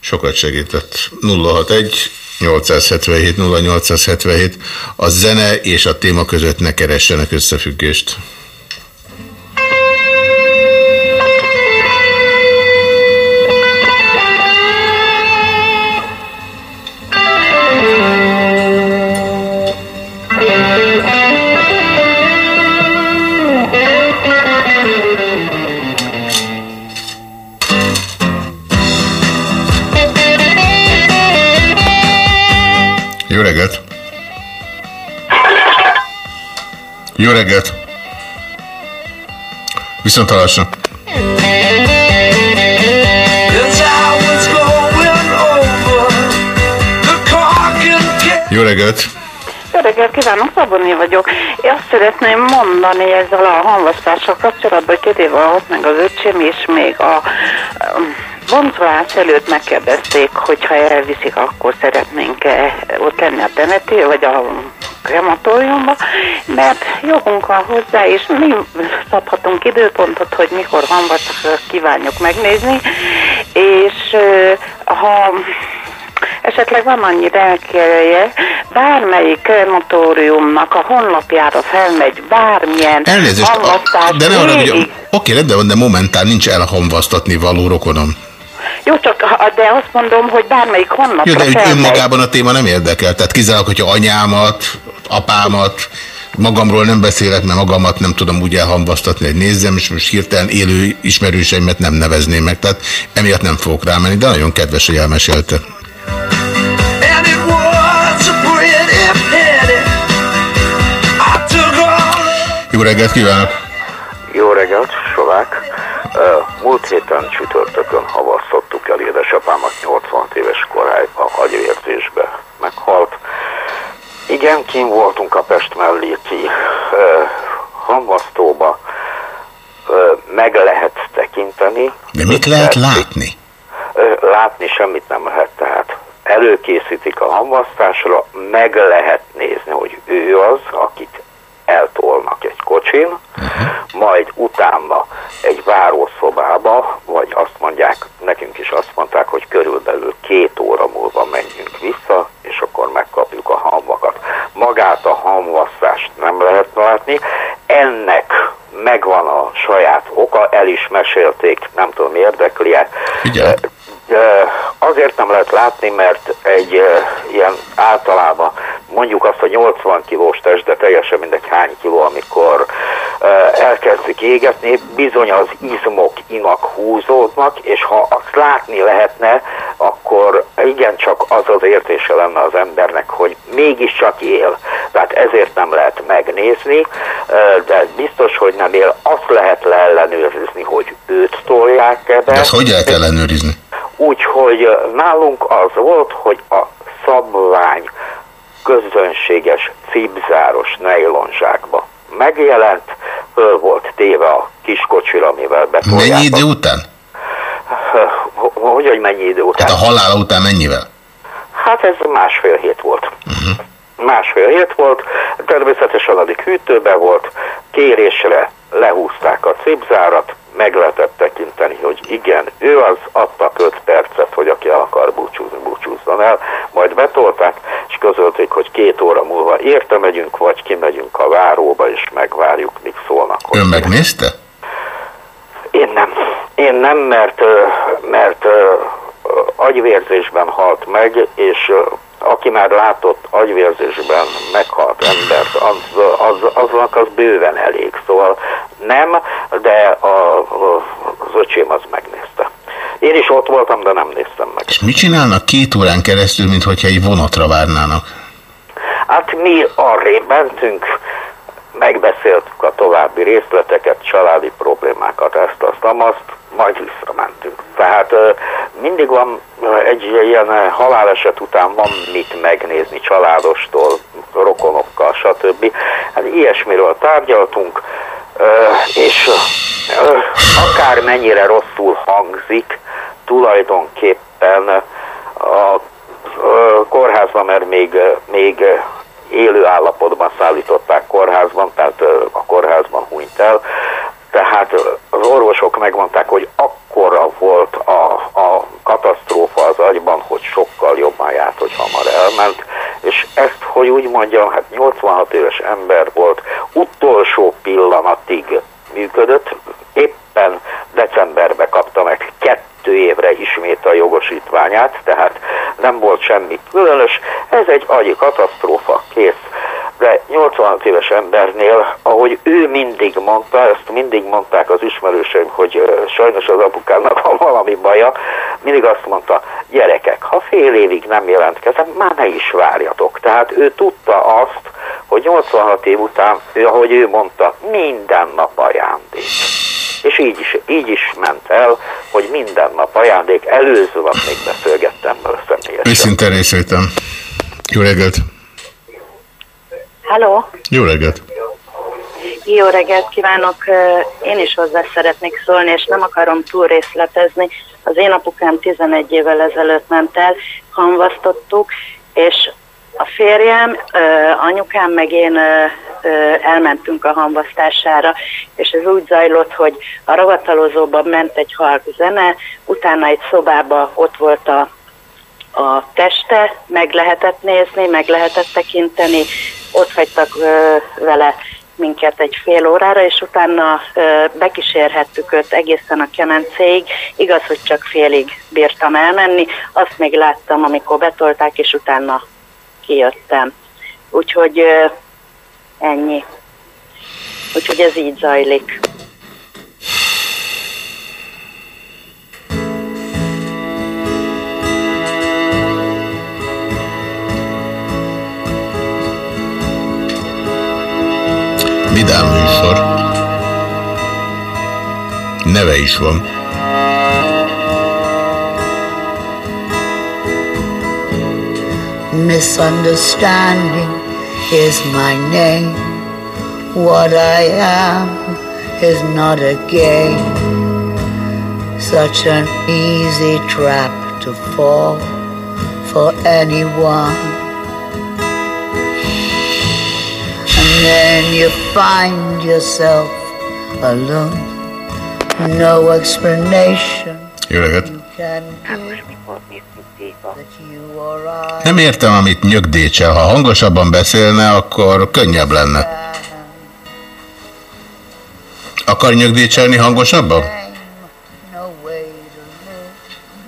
Speaker 2: Sokat segített. 061 877 0877. A zene és a téma között ne keressenek összefüggést. Jó reggelt! Jó reggelt! Viszont hallásra! Jó reggelt!
Speaker 15: Jó reggelt kívánok, Szaboné vagyok. Én azt szeretném mondani ezzel a hamvasztással kapcsolatban, hogy két éve halt meg az öcsém, és még a boncolás előtt megkérdezték, hogy ha elviszik, akkor szeretnénk-e ott lenni a temető, vagy a krematóriumba, mert jogunk van hozzá, és mi szabhatunk időpontot, hogy mikor hamvasztást kívánjuk megnézni, és ha esetleg van annyi lelkélje, bármelyik krematóriumnak a honlapjára felmegy bármilyen
Speaker 2: Elnézést, a, de ne arra, hogy oké, rendben van, de momentán nincs elhamvasztatni való rokonom.
Speaker 15: Jó, csak ha- de azt mondom, hogy bármelyik honlapra
Speaker 2: Jó, de úgy
Speaker 15: felmegy.
Speaker 2: önmagában a téma nem érdekel. Tehát kizárólag, hogyha anyámat, apámat, magamról nem beszélek, mert magamat nem tudom úgy elhamvasztatni, hogy nézzem, és most hirtelen élő ismerőseimet nem nevezném meg. Tehát emiatt nem fogok rámenni, de nagyon kedves, hogy elmesélte. Jó reggelt kívánok!
Speaker 16: Jó reggelt, Sovák. Múlt héten csütörtökön havasztottuk el édesapámat 80 éves korájban agyvérzésbe. Meghalt. Igen, kim voltunk a Pest melléki ö, hamvasztóba. Ö, meg lehet tekinteni.
Speaker 2: De mit lehet látni?
Speaker 16: Ö, Látni semmit nem lehet, tehát előkészítik a hamvasztásra, meg lehet nézni, hogy ő az, akit eltolnak egy kocsin, majd utána egy várószobába, vagy azt mondják, nekünk is azt mondták, hogy körülbelül két óra múlva menjünk vissza, és akkor megkapjuk a hamvakat. Magát a hamvasztást nem lehet látni, ennek megvan a saját oka, el is mesélték, nem tudom, érdekli-e.
Speaker 2: Figyelj.
Speaker 16: Azért nem lehet látni, mert egy ilyen általában mondjuk azt a 80 kilós test, de teljesen mindegy hány kiló, amikor elkezdik égetni, bizony az izmok, inak húzódnak, és ha azt látni lehetne, akkor igencsak az az értése lenne az embernek, hogy mégiscsak él. Tehát ezért nem lehet megnézni, de biztos, hogy nem él. Azt lehet leellenőrizni, hogy őt tolják ebbe.
Speaker 2: De ezt hogy lehet ellenőrizni?
Speaker 16: Úgyhogy nálunk az volt, hogy a szabvány közönséges cipzáros nejlonzsákba megjelent, föl volt téve a kiskocsira, amivel betolják.
Speaker 2: Mennyi idő után?
Speaker 16: Hogy, hogy mennyi idő után?
Speaker 2: Tehát a halála után mennyivel?
Speaker 16: Hát ez másfél hét volt. Másfél hét volt, természetesen addig hűtőben volt, kérésre lehúzták a cipzárat, meg lehetett tekinteni, hogy igen, ő az, adtak 5 percet, hogy aki el akar búcsúzni, búcsúzzon el, majd betolták, és közölték, hogy két óra múlva érte megyünk, vagy kimegyünk a váróba, és megvárjuk, míg szólnak.
Speaker 2: Ön megnézte?
Speaker 16: Én nem. Én nem, mert, mert agyvérzésben halt meg, és aki már látott agyvérzésben meghalt embert, az, az, aznak az bőven elég. Szóval nem, de a, a, az öcsém az megnézte. Én is ott voltam, de nem néztem meg.
Speaker 2: És mit csinálnak két órán keresztül, mintha egy vonatra várnának?
Speaker 16: Hát mi arrébb mentünk, megbeszéltük a további részleteket, családi problémákat, ezt, azt, amazt, majd visszamentünk. Tehát mindig van egy ilyen haláleset után van mit megnézni családostól, rokonokkal, stb. Hát ilyesmiről tárgyaltunk, és ö, akár mennyire rosszul hangzik, tulajdonképpen a kórházban, mert még, még élő állapotban szállították kórházban, tehát a kórházban hunyt el. Tehát az orvosok megmondták, hogy akkora volt a, a katasztrófa az agyban, hogy sokkal jobban járt, hogy hamar elment. És ezt, hogy úgy mondjam, hát 86 éves ember volt, utolsó pillanatig működött, éppen decemberben kapta meg kettő évre ismét a jogosítványát, tehát nem volt semmi különös, ez egy agyi katasztrófa, kész. De 86 éves embernél, ahogy ő mindig mondta, ezt mindig mondták az ismerőseim, hogy sajnos az apukának van valami baja, mindig azt mondta, gyerekek, ha fél évig nem jelentkezem, már ne is várjatok. Tehát ő tudta azt, hogy 86 év után, ő, ahogy ő mondta, minden nap ajándék. És így is, így is ment el, hogy minden nap ajándék. Előző nap még beszélgettem vele személyesen.
Speaker 2: Őszinte részvétem. Jó reggelt!
Speaker 17: Halló,
Speaker 2: Jó reggelt!
Speaker 17: jó reggelt kívánok! Én is hozzá szeretnék szólni, és nem akarom túl részletezni. Az én apukám 11 évvel ezelőtt ment el, hamvasztottuk, és a férjem, anyukám meg én elmentünk a hamvasztására, és ez úgy zajlott, hogy a ravatalozóban ment egy halk zene, utána egy szobába ott volt a a teste, meg lehetett nézni, meg lehetett tekinteni, ott hagytak vele minket egy fél órára, és utána ö, bekísérhettük őt egészen a kemencéig. Igaz, hogy csak félig bírtam elmenni, azt még láttam, amikor betolták, és utána kijöttem. Úgyhogy ennyi. Úgyhogy ez így zajlik.
Speaker 2: Vidám műsor. Neve is van.
Speaker 18: Misunderstanding is my name. What I am is not a game. Such an easy trap to fall for anyone. And then you find yourself alone. No explanation
Speaker 2: Jó reggelt!
Speaker 18: can you or I
Speaker 2: Nem értem, amit nyögdécsel. Ha hangosabban beszélne, akkor könnyebb lenne. Akar nyögdécselni hangosabban?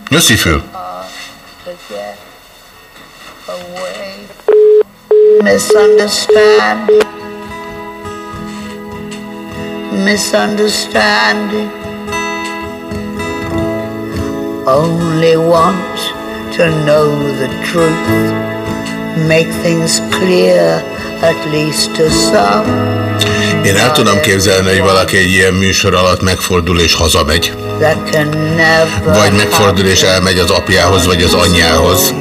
Speaker 2: Nyuszi fül.
Speaker 18: misunderstanding. Only want to know the truth, make things clear at least to some.
Speaker 2: Én el tudom képzelni, hogy valaki egy ilyen műsor alatt megfordul és hazamegy. Vagy megfordul és elmegy az apjához, vagy az anyjához.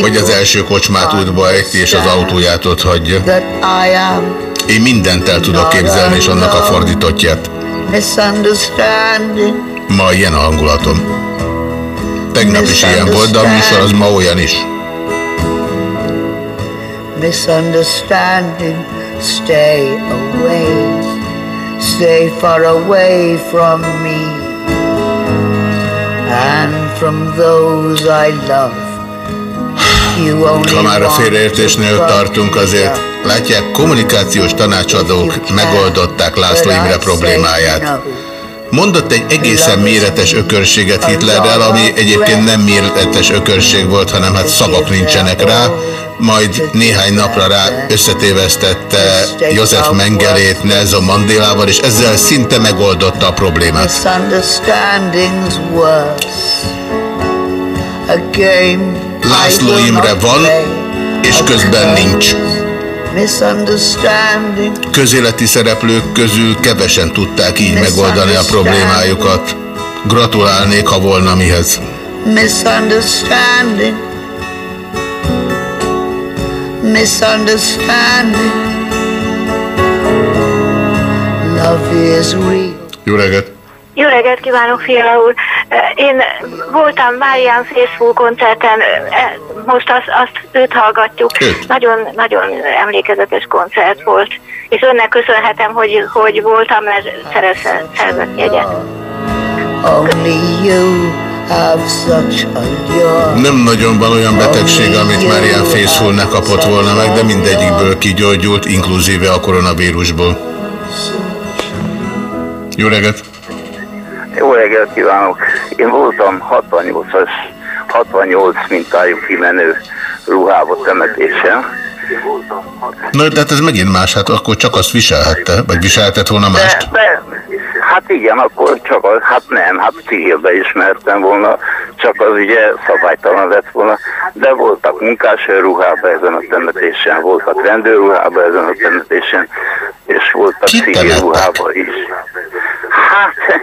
Speaker 2: Vagy az első kocsmát útba ejti, és az autóját ott hagyja. Én mindent el tudok képzelni, és annak a fordítottját. Ma ilyen a hangulatom. Tegnap is ilyen volt, de a műsor az ma olyan is.
Speaker 18: misunderstanding. Stay away, stay far away from me and from those I love.
Speaker 2: Ha már a félreértésnél tartunk, azért látják, kommunikációs tanácsadók megoldották László Imre problémáját. Mondott egy egészen méretes ökörséget Hitlerrel, ami egyébként nem méretes ökörség volt, hanem hát szavak nincsenek rá, majd néhány napra rá összetévesztette József Mengelét Nelson Mandélával, és ezzel szinte megoldotta a problémát. László Imre van, és közben nincs. Közéleti szereplők közül kevesen tudták így megoldani a problémájukat. Gratulálnék, ha volna mihez.
Speaker 18: misunderstanding, misunderstanding. Love is real.
Speaker 2: Jó reggelt!
Speaker 19: Jó reggelt kívánok, Fiala úr! Én voltam Márián Facebook koncerten, most azt, azt őt hallgatjuk. Nagyon, nagyon emlékezetes koncert volt. És önnek köszönhetem, hogy, hogy voltam, mert szerzett jegyet.
Speaker 18: Only you.
Speaker 2: Nem nagyon van olyan betegség, amit Marian Faithful ne kapott volna meg, de mindegyikből kigyógyult, inkluzíve a koronavírusból. Jó reggelt!
Speaker 11: Jó reggelt kívánok! Én voltam 68-as, 68 mintájú kimenő ruhába temetésen.
Speaker 2: Na, de hát ez megint más, hát akkor csak azt viselhette, vagy viselhetett volna
Speaker 11: De,
Speaker 2: mást.
Speaker 11: de, hát igen, akkor csak az, hát nem, hát civilbe ismertem volna, csak az ugye szabálytalan lett volna, de voltak munkásruhában ezen a temetésen, voltak rendőrruhában ezen a temetésen, és voltak civil ruhában is. Hát,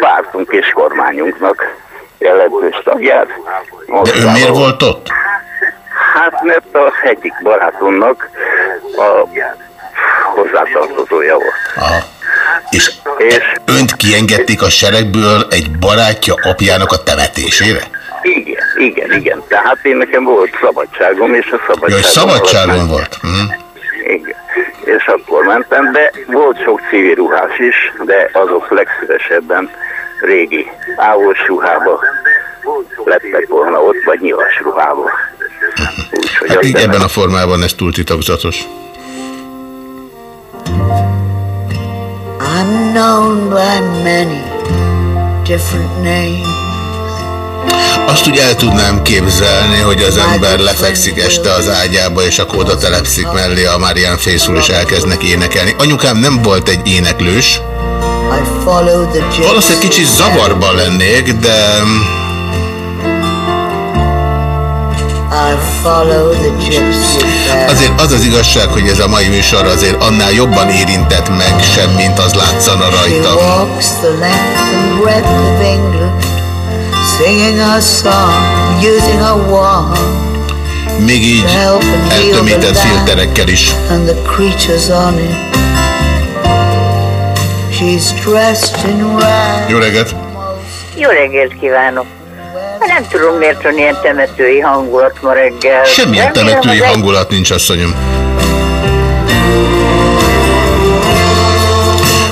Speaker 11: pártunk és kormányunknak jelentős tagját.
Speaker 2: De ő miért volt ott?
Speaker 11: Hát, mert a egyik barátomnak a hozzátartozója volt.
Speaker 2: Aha. És, és önt kiengedték a seregből egy barátja apjának a temetésére?
Speaker 11: Igen, igen, igen. Tehát én nekem volt szabadságom, és a szabadságom...
Speaker 2: hogy szabadságon volt. Hm.
Speaker 11: Igen. És akkor mentem, de volt sok civil ruhás is, de azok legszívesebben régi ávos ruhába lettek volna ott, vagy nyilas ruhába. Úgyhogy
Speaker 2: Hát így ebben a formában ez túl titokzatos.
Speaker 18: I'm known by many different names.
Speaker 2: Azt úgy el tudnám képzelni, hogy az ember lefekszik este az ágyába, és akkor oda telepszik mellé a Marian Faithful, és elkezdnek énekelni. Anyukám nem volt egy éneklős. Valószínűleg kicsit zavarban lennék, de azért az az igazság, hogy ez a mai műsor azért annál jobban érintett meg sem, mint az látszana rajta. Még így eltömített filterekkel is. Jó reggelt!
Speaker 20: Jó reggelt kívánok! Nem tudom, miért van ilyen temetői hangulat ma reggel.
Speaker 2: Semmilyen
Speaker 20: Remélem,
Speaker 2: temetői
Speaker 20: az egy-
Speaker 2: hangulat nincs, asszonyom.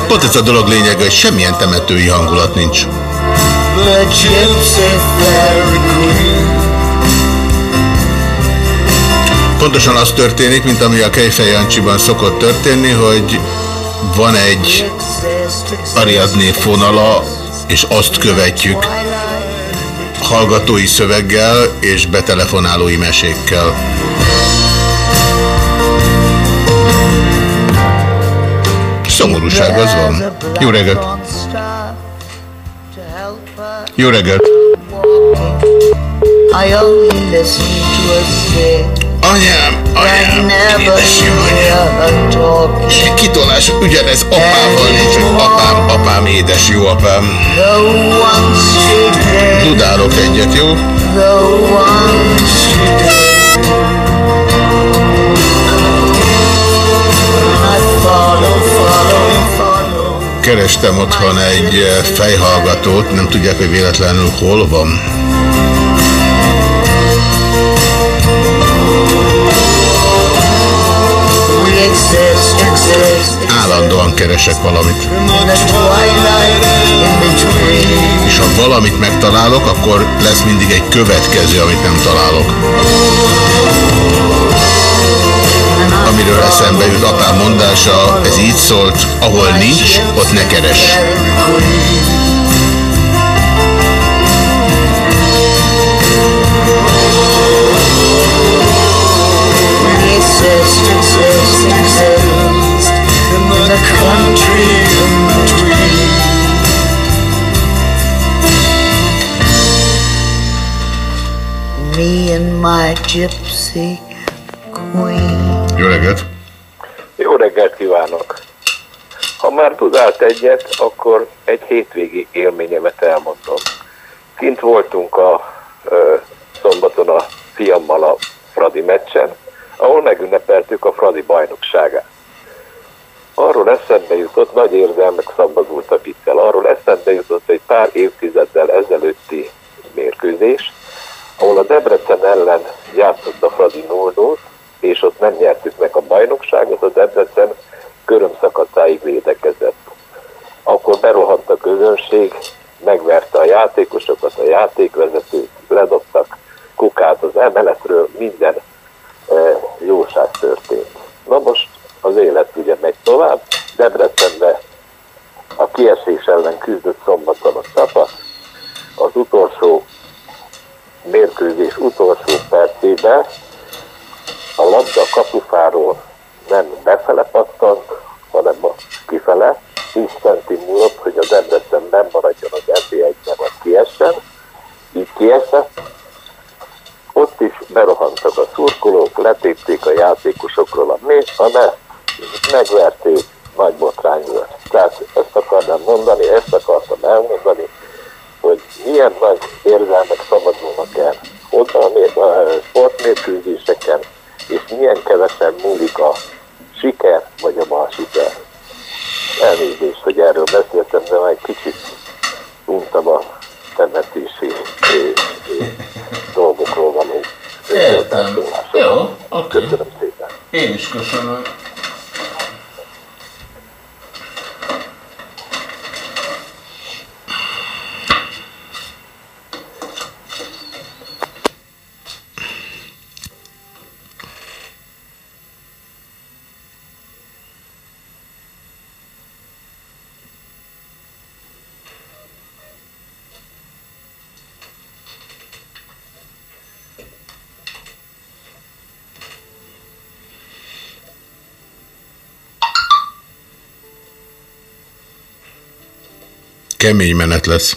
Speaker 2: Pont ez a dolog lényege, hogy semmilyen temetői hangulat nincs.
Speaker 18: The gypsy fairy queen.
Speaker 2: Pontosan az történik, mint ami a Kejfej Jancsiban szokott történni, hogy van egy Ariadné fonala, és azt követjük hallgatói szöveggel és betelefonálói mesékkel. Szomorúság az van. Jó reggelt! Jó reggelt! Anyám, anyám,
Speaker 18: never hear her talking.
Speaker 2: Kitolás ugyanez apával nincs, hogy apám, apám, édes jó apám. Dudálok egyet, jó? Kerestem otthon egy eh, fejhallgatót, nem tudják, hogy véletlenül hol van. Állandóan keresek valamit. És ha valamit megtalálok, akkor lesz mindig egy következő, amit nem találok. Amiről eszembe jut apám mondása, ez így szólt, ahol nincs, ott ne keres.
Speaker 18: Exist, exist, exist the country in between. Me and my gypsy queen.
Speaker 2: Jó reggelt!
Speaker 21: reggelt kívánok! Ha már tudált egyet, akkor egy hétvégi élményemet elmondom. Kint voltunk a ö, szombaton a fiammal a Fradi meccsen, ahol megünnepeltük a Fradi bajnokságát. Arról eszembe jutott, nagy érzelmek szabadultak itt el, arról eszembe jutott egy pár évtizeddel ezelőtti mérkőzés, ahol a Debrecen ellen játszott a Fradi 0 és ott nem nyertük meg a bajnokságot, a Debrecen körömszakadtáig védekezett. Akkor berohant a közönség, megverte a játékosokat, a játékvezetőt, ledobtak kukát az emeletről, minden e, jóság történt. Na most az élet ugye megy tovább, Debrecenbe a kiesés ellen küzdött szombaton a csapat, az utolsó mérkőzés utolsó percében a labda kapufáról nem befele pattant, hanem a kifele, 20 centi múlott, hogy a Debrecen nem maradjon az NB1-ben, vagy kiessen, így kiesett, ott is berohantak a szurkolók, letépték a játékosokról a a ne, megverték, nagy botrány volt. Tehát ezt akartam mondani, ezt akartam elmondani, hogy milyen nagy érzelmek szabadulnak el oda a mé- a sportmérkőzéseken, és milyen kevesen múlik a siker vagy a bal siker. Elnézést, hogy erről beszéltem, de már egy kicsit untam a temetési dolgokról való.
Speaker 2: Értem. Jó, oké.
Speaker 21: Köszönöm szépen.
Speaker 2: Én is köszönöm. Kemény menet lesz.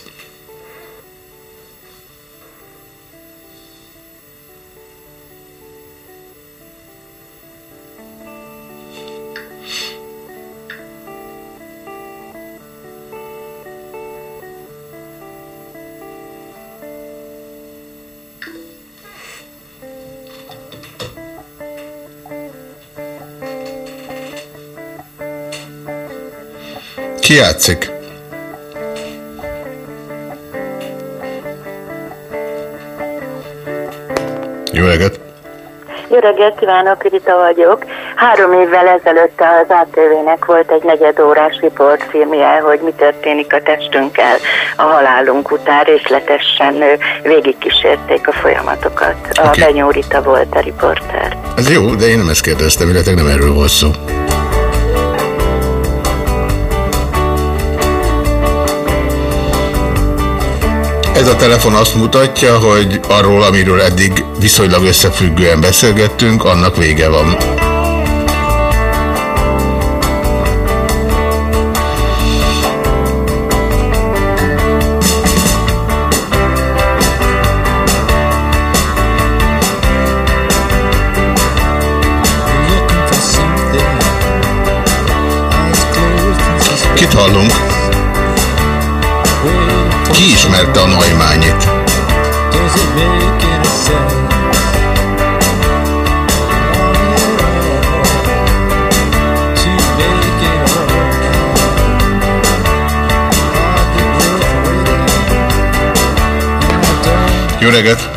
Speaker 2: Ki játszik? Jó reggelt!
Speaker 20: Jó reggelt kívánok, Rita vagyok. Három évvel ezelőtt az ATV-nek volt egy negyedórás riportfilmje, hogy mi történik a testünkkel a halálunk után. Részletesen végigkísérték a folyamatokat. A
Speaker 2: Oké.
Speaker 20: Benyó Rita volt a riporter.
Speaker 2: Ez jó, de én nem ezt kérdeztem, illetve nem erről volt szó. Ez a telefon azt mutatja, hogy arról, amiről eddig viszonylag összefüggően beszélgettünk, annak vége van. Jó reggelt!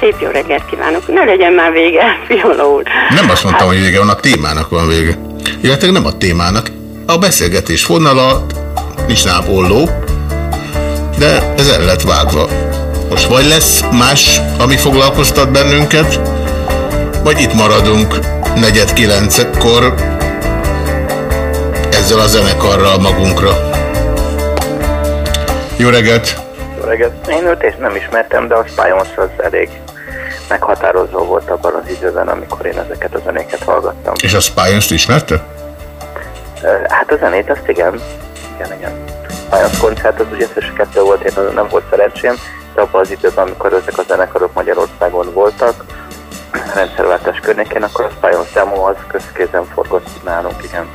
Speaker 22: Szép jó reggelt kívánok. Ne legyen már vége, [laughs] Fiola úr.
Speaker 2: Nem azt mondtam, hogy vége van, a témának van vége. Illetve nem a témának. A beszélgetés vonala nincs nápolló, de ez el lett vágva. Most vagy lesz más, ami foglalkoztat bennünket, vagy itt maradunk negyed kilencekkor ezzel a zenekarral magunkra. Jó reggelt!
Speaker 23: Jó reggelt. Én őt és nem ismertem, de a Spyons az elég meghatározó volt abban az időben, amikor én ezeket a zenéket hallgattam.
Speaker 2: És a Spyons-t ismerte?
Speaker 23: Hát a zenét azt igen. Igen, igen. Spyons koncert az ugye összesen kettő volt, én nem volt szerencsém, abban az időben, amikor ezek a zenekarok Magyarországon voltak, [clears throat] rendszerváltás környékén, akkor a Spions demo az közkézen forgott nálunk, igen.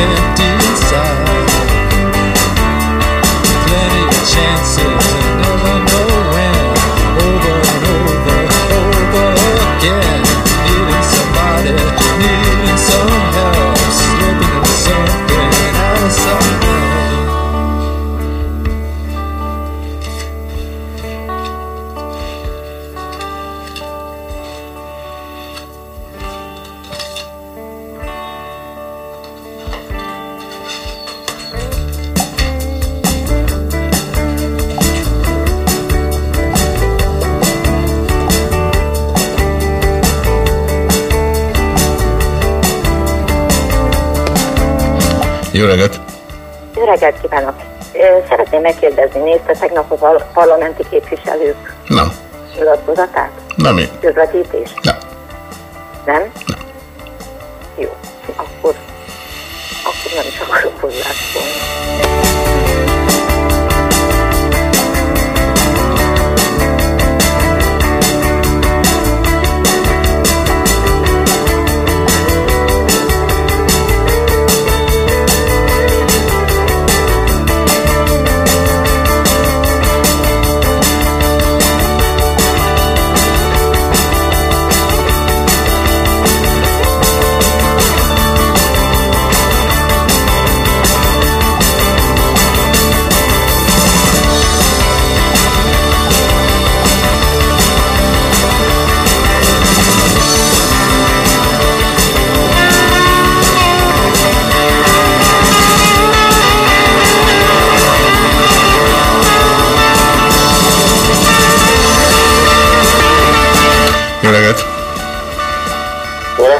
Speaker 24: empty inside. Plenty of chances
Speaker 2: Jó reggelt!
Speaker 17: Jó reggelt kívánok! Szeretném megkérdezni, nézte tegnap a parlamenti képviselők
Speaker 2: Nem.
Speaker 17: nyilatkozatát?
Speaker 2: Nem én.
Speaker 17: Közvetítés?
Speaker 2: Nem.
Speaker 17: Nem? Jó, akkor, akkor nem is akarok hozzászólni.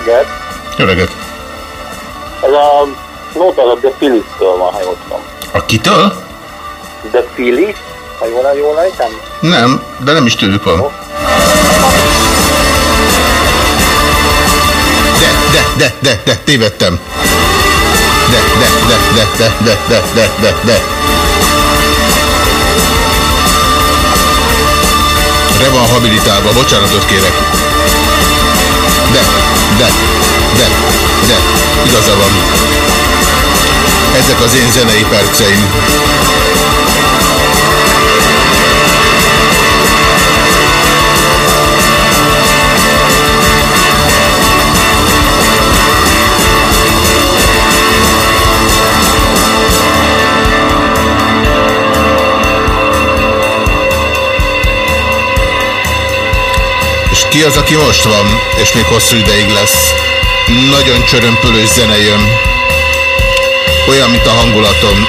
Speaker 2: Reggelt!
Speaker 25: Jó reggelt! Ez a nóta a The Phillies-től van, ha jól tudom.
Speaker 2: A kitől?
Speaker 25: The Phillies, ha jól, jól ejtem?
Speaker 2: Nem, de nem is tőlük van. De, de, de, de, de, tévedtem. De, de, de, de, de, de, de, de, de, de. Re van habilitálva, bocsánatot kérek. De, de, de, de, igaza van. Ezek az én zenei perceim. Ki az, aki most van, és még hosszú ideig lesz? Nagyon csörömpölős zene jön. Olyan, mint a hangulatom.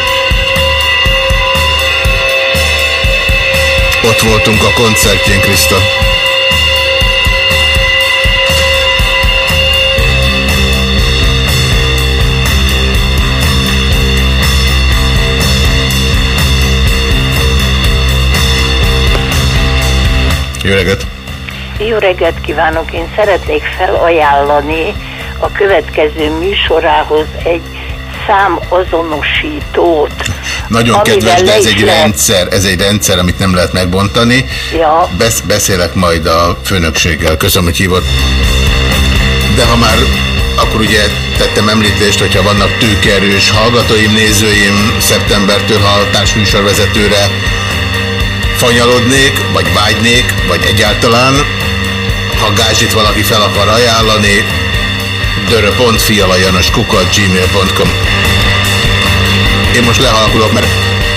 Speaker 2: Ott voltunk a koncertjén, Krista. Jó reggelt!
Speaker 13: Jó reggelt kívánok! Én szeretnék felajánlani a következő műsorához egy számazonosítót.
Speaker 2: Nagyon kedves, de ez egy
Speaker 13: lehet-
Speaker 2: rendszer, ez egy rendszer, amit nem lehet megbontani.
Speaker 13: Ja.
Speaker 2: Besz beszélek majd a főnökséggel. Köszönöm, hogy hívott. De ha már akkor ugye tettem említést, hogyha vannak tőkerős hallgatóim, nézőim szeptembertől, ha a társműsorvezetőre fanyalodnék, vagy vágynék, vagy egyáltalán, ha gázsit valaki fel akar ajánlani, dörö.fialajanoskukat.gmail.com Én most lehalkulok, mert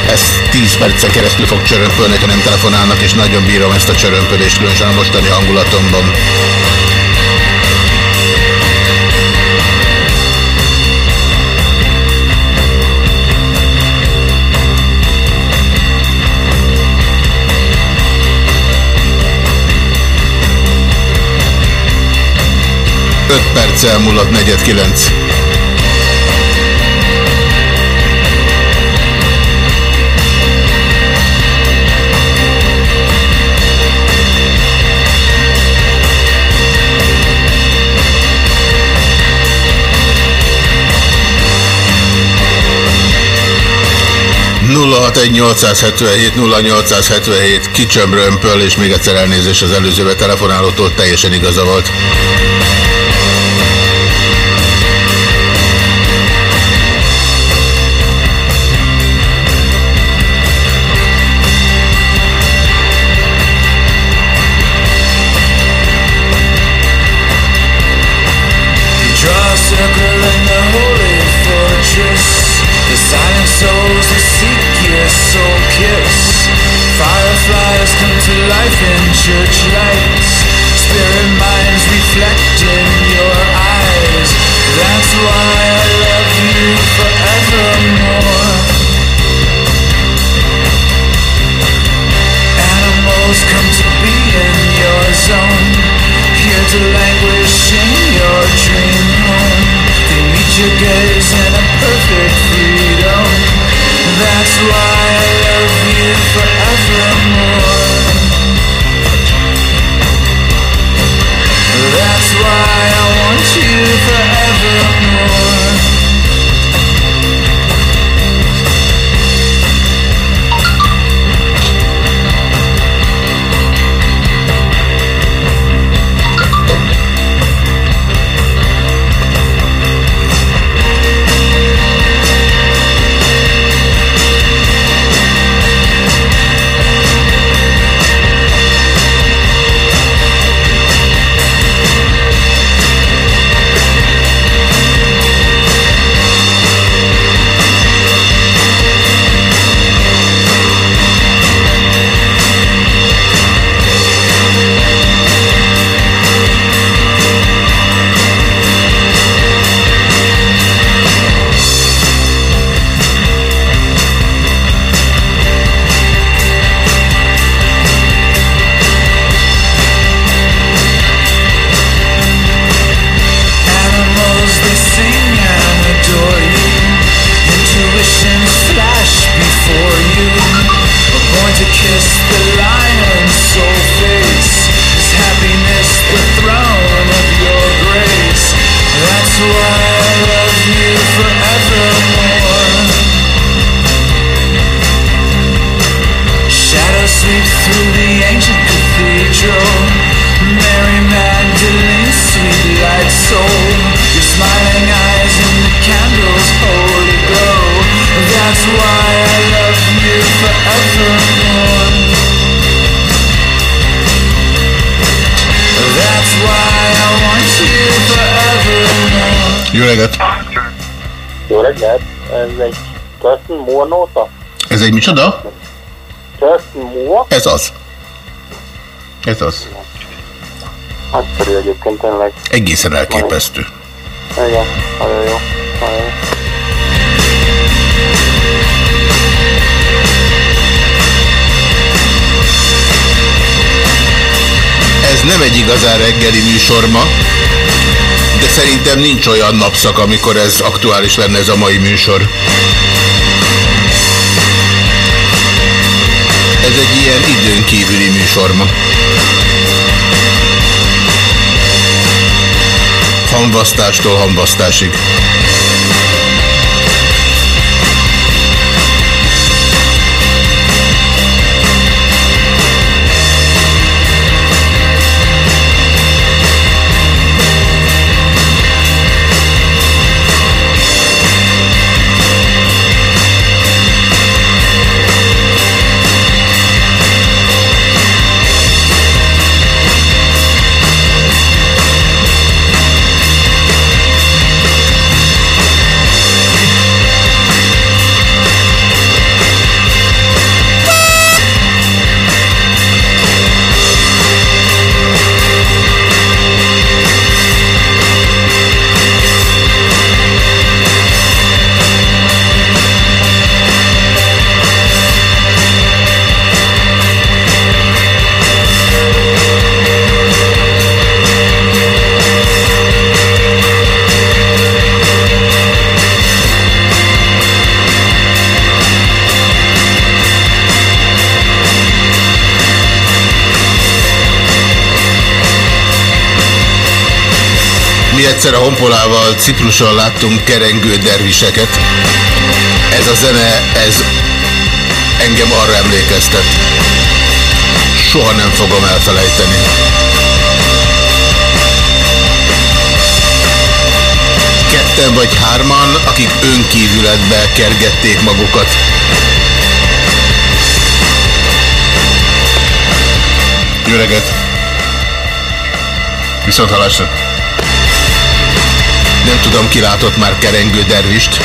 Speaker 2: ez 10 percen keresztül fog csörömpölni, ha nem telefonálnak, és nagyon bírom ezt a csörömpölést, különösen a mostani hangulatomban. Öt perc elmúlott, negyed kilenc. nulla hat 061 0877 kicsömrömpöl, és még egyszer elnézés az előzőbe telefonálótól, teljesen igaza volt.
Speaker 1: Souls that seek your soul kiss. Fireflies come to life in church lights. Spirit minds reflect in your eyes. That's why I love you forevermore. Animals come to be in your zone. Here to languish in your dream home. They meet your gaze in a perfect freedom. That's why I love you. That's why I want you forevermore.
Speaker 26: Moore nóta?
Speaker 2: Ez egy micsoda?
Speaker 26: Thurston Moore?
Speaker 2: Ez az. Ez az.
Speaker 26: Nagyszerű egyébként tényleg.
Speaker 2: Egészen elképesztő.
Speaker 26: Igen, nagyon jó. Nagyon jó.
Speaker 2: Ez nem egy igazán reggeli műsor ma, de szerintem nincs olyan napszak, amikor ez aktuális lenne ez a mai műsor. Ez egy ilyen időn kívüli műsor ma. Hamvasztástól hamvasztásig. Egyszer a Honpolával Cipruson láttunk kerengő derviseket. Ez a zene, ez engem arra emlékeztet. Soha nem fogom elfelejteni. Ketten vagy hárman, akik önkívületbe kergették magukat. Jó reggelt! Viszont halásra! Nem tudom, ki látott már kerengő dervist.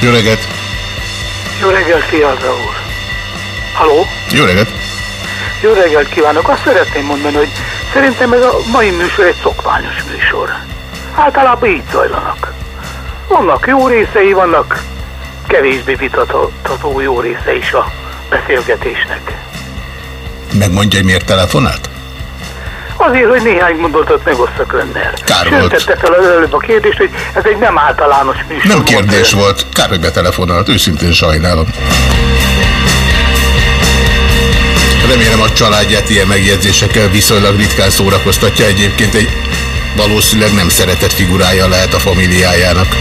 Speaker 2: Jó reggelt!
Speaker 12: Jó reggelt, Fiala úr! Haló?
Speaker 2: Jó reggelt!
Speaker 12: Jó reggelt kívánok! Azt szeretném mondani, hogy szerintem ez a mai műsor egy szokványos műsor. Általában így zajlanak. Vannak jó részei, vannak kevésbé vitatható jó része is a beszélgetésnek.
Speaker 2: Megmondja, hogy miért telefonált?
Speaker 12: Azért, hogy néhány gondolatot megosztak önnel.
Speaker 2: Kár
Speaker 12: Sőt,
Speaker 2: volt.
Speaker 12: tette fel az előbb a kérdést, hogy ez egy nem általános műsor.
Speaker 2: Nem kérdés volt. Kár, hogy betelefonált. Őszintén sajnálom. Remélem a családját ilyen megjegyzésekkel viszonylag ritkán szórakoztatja. Egyébként egy valószínűleg nem szeretett figurája lehet a familiájának.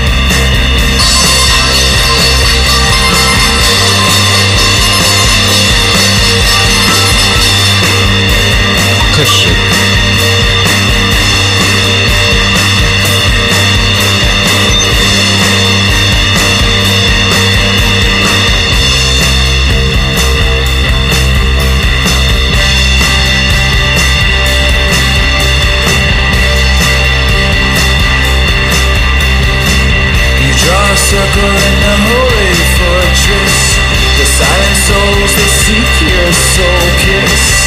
Speaker 1: That seek soul kiss.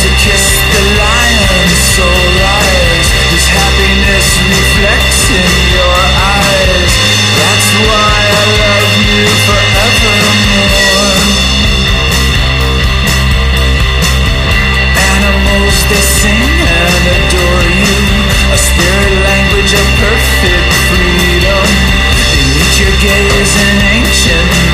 Speaker 1: To kiss the lion, lies. This happiness reflects in your eyes. That's why I love you forevermore. Animals they sing and adore you. A spirit language of perfect freedom. They meet your gaze in ancient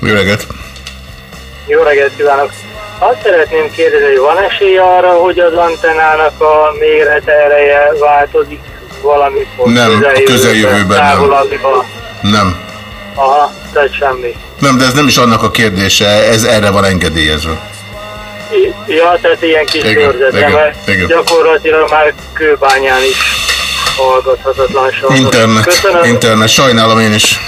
Speaker 2: Jó reggelt!
Speaker 24: Jó! Azt szeretném kérdezni, hogy van esély arra, hogy az antennának a mérete ereje változik valamikor?
Speaker 2: Nem, a közeljövőben nem. Nem.
Speaker 24: Aha, tehát semmi.
Speaker 2: Nem, de ez nem is annak a kérdése, ez erre van engedélyezve.
Speaker 24: Ja, tehát ilyen kis
Speaker 2: igen,
Speaker 24: mert
Speaker 2: igen.
Speaker 24: gyakorlatilag már kőbányán is hallgathatatlan sajnos.
Speaker 2: Internet,
Speaker 24: Köszönöm.
Speaker 2: internet, sajnálom én is.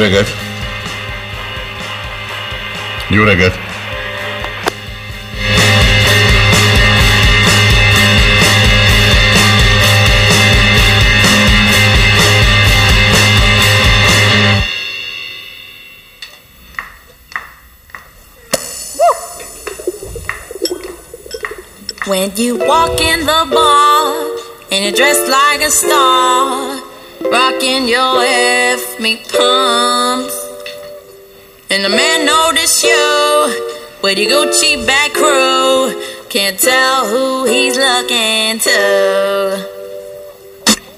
Speaker 2: Jó reggelt! Jó reggelt!
Speaker 27: When you walk in the bar and you're dressed like a star, rocking your F me pumps, and the man notice you with your Gucci back crew, can't tell who he's looking to.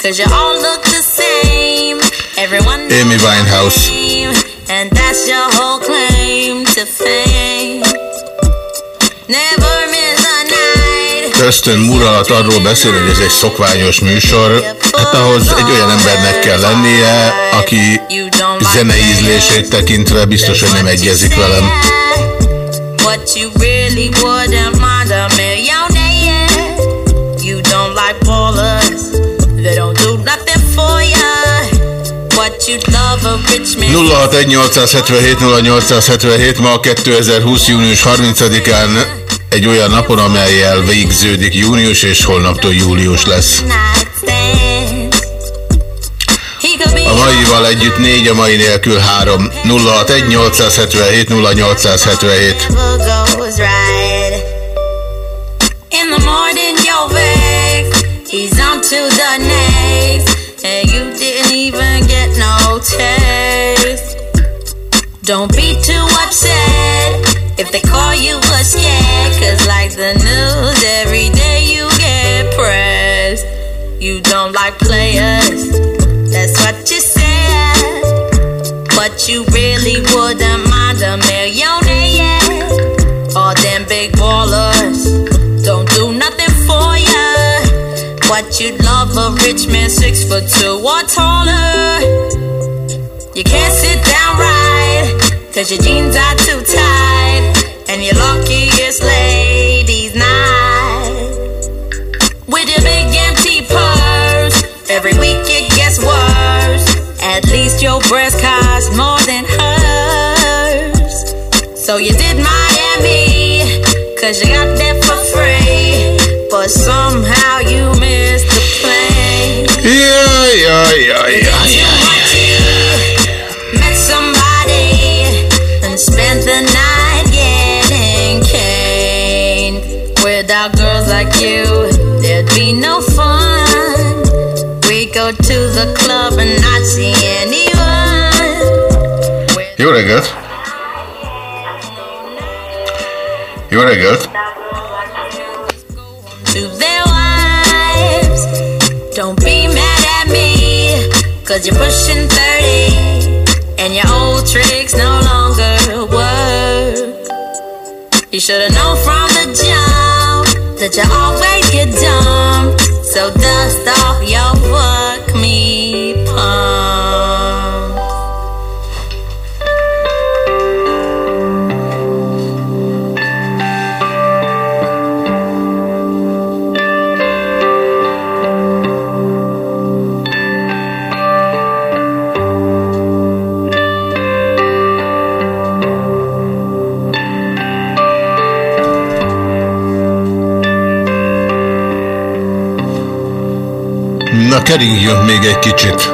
Speaker 27: Cause you all look the same, everyone
Speaker 2: Amy Winehouse.
Speaker 27: and that's your whole claim to fame. Never miss
Speaker 2: Moore alatt arról beszél, hogy ez egy szokványos műsor. Hát ahhoz egy olyan embernek kell lennie, aki zenei ízlését tekintve biztos, hogy nem egyezik velem.
Speaker 27: What you really wouldn't mind a millionaire. You don't like ballers, they don't do nothing for ya. What you love a rich man.
Speaker 2: 061-877-0877 ma 2020. június 30-án egy olyan napon, amelyel végződik június, és holnaptól július lesz. A maival együtt négy, a mai nélkül három. 061-877-0877.
Speaker 27: never goes right. In the morning, you're vexed. He's on to the next. Don't be too upset if they call you a scared. Cause, like the news, every day you get pressed. You don't like players. That's what you said. But you really wouldn't mind a millionaire. All them big ballers don't do nothing for ya. But you'd love a rich man six foot two or taller. You can't sit down right, cause your jeans are too tight. It's ladies' night. With your big empty purse, every week it gets worse. At least your breast costs more than hers. So you did Miami, cause you got for free. But somehow you missed the plane.
Speaker 2: Yeah, yeah,
Speaker 27: the club and not see anyone.
Speaker 2: Jó reggelt! Jó reggelt!
Speaker 27: to their wives. Don't be mad at me, cause you're pushing 30 and your old tricks no longer work. You should've known from the jump that you're always
Speaker 2: keringjünk még egy kicsit.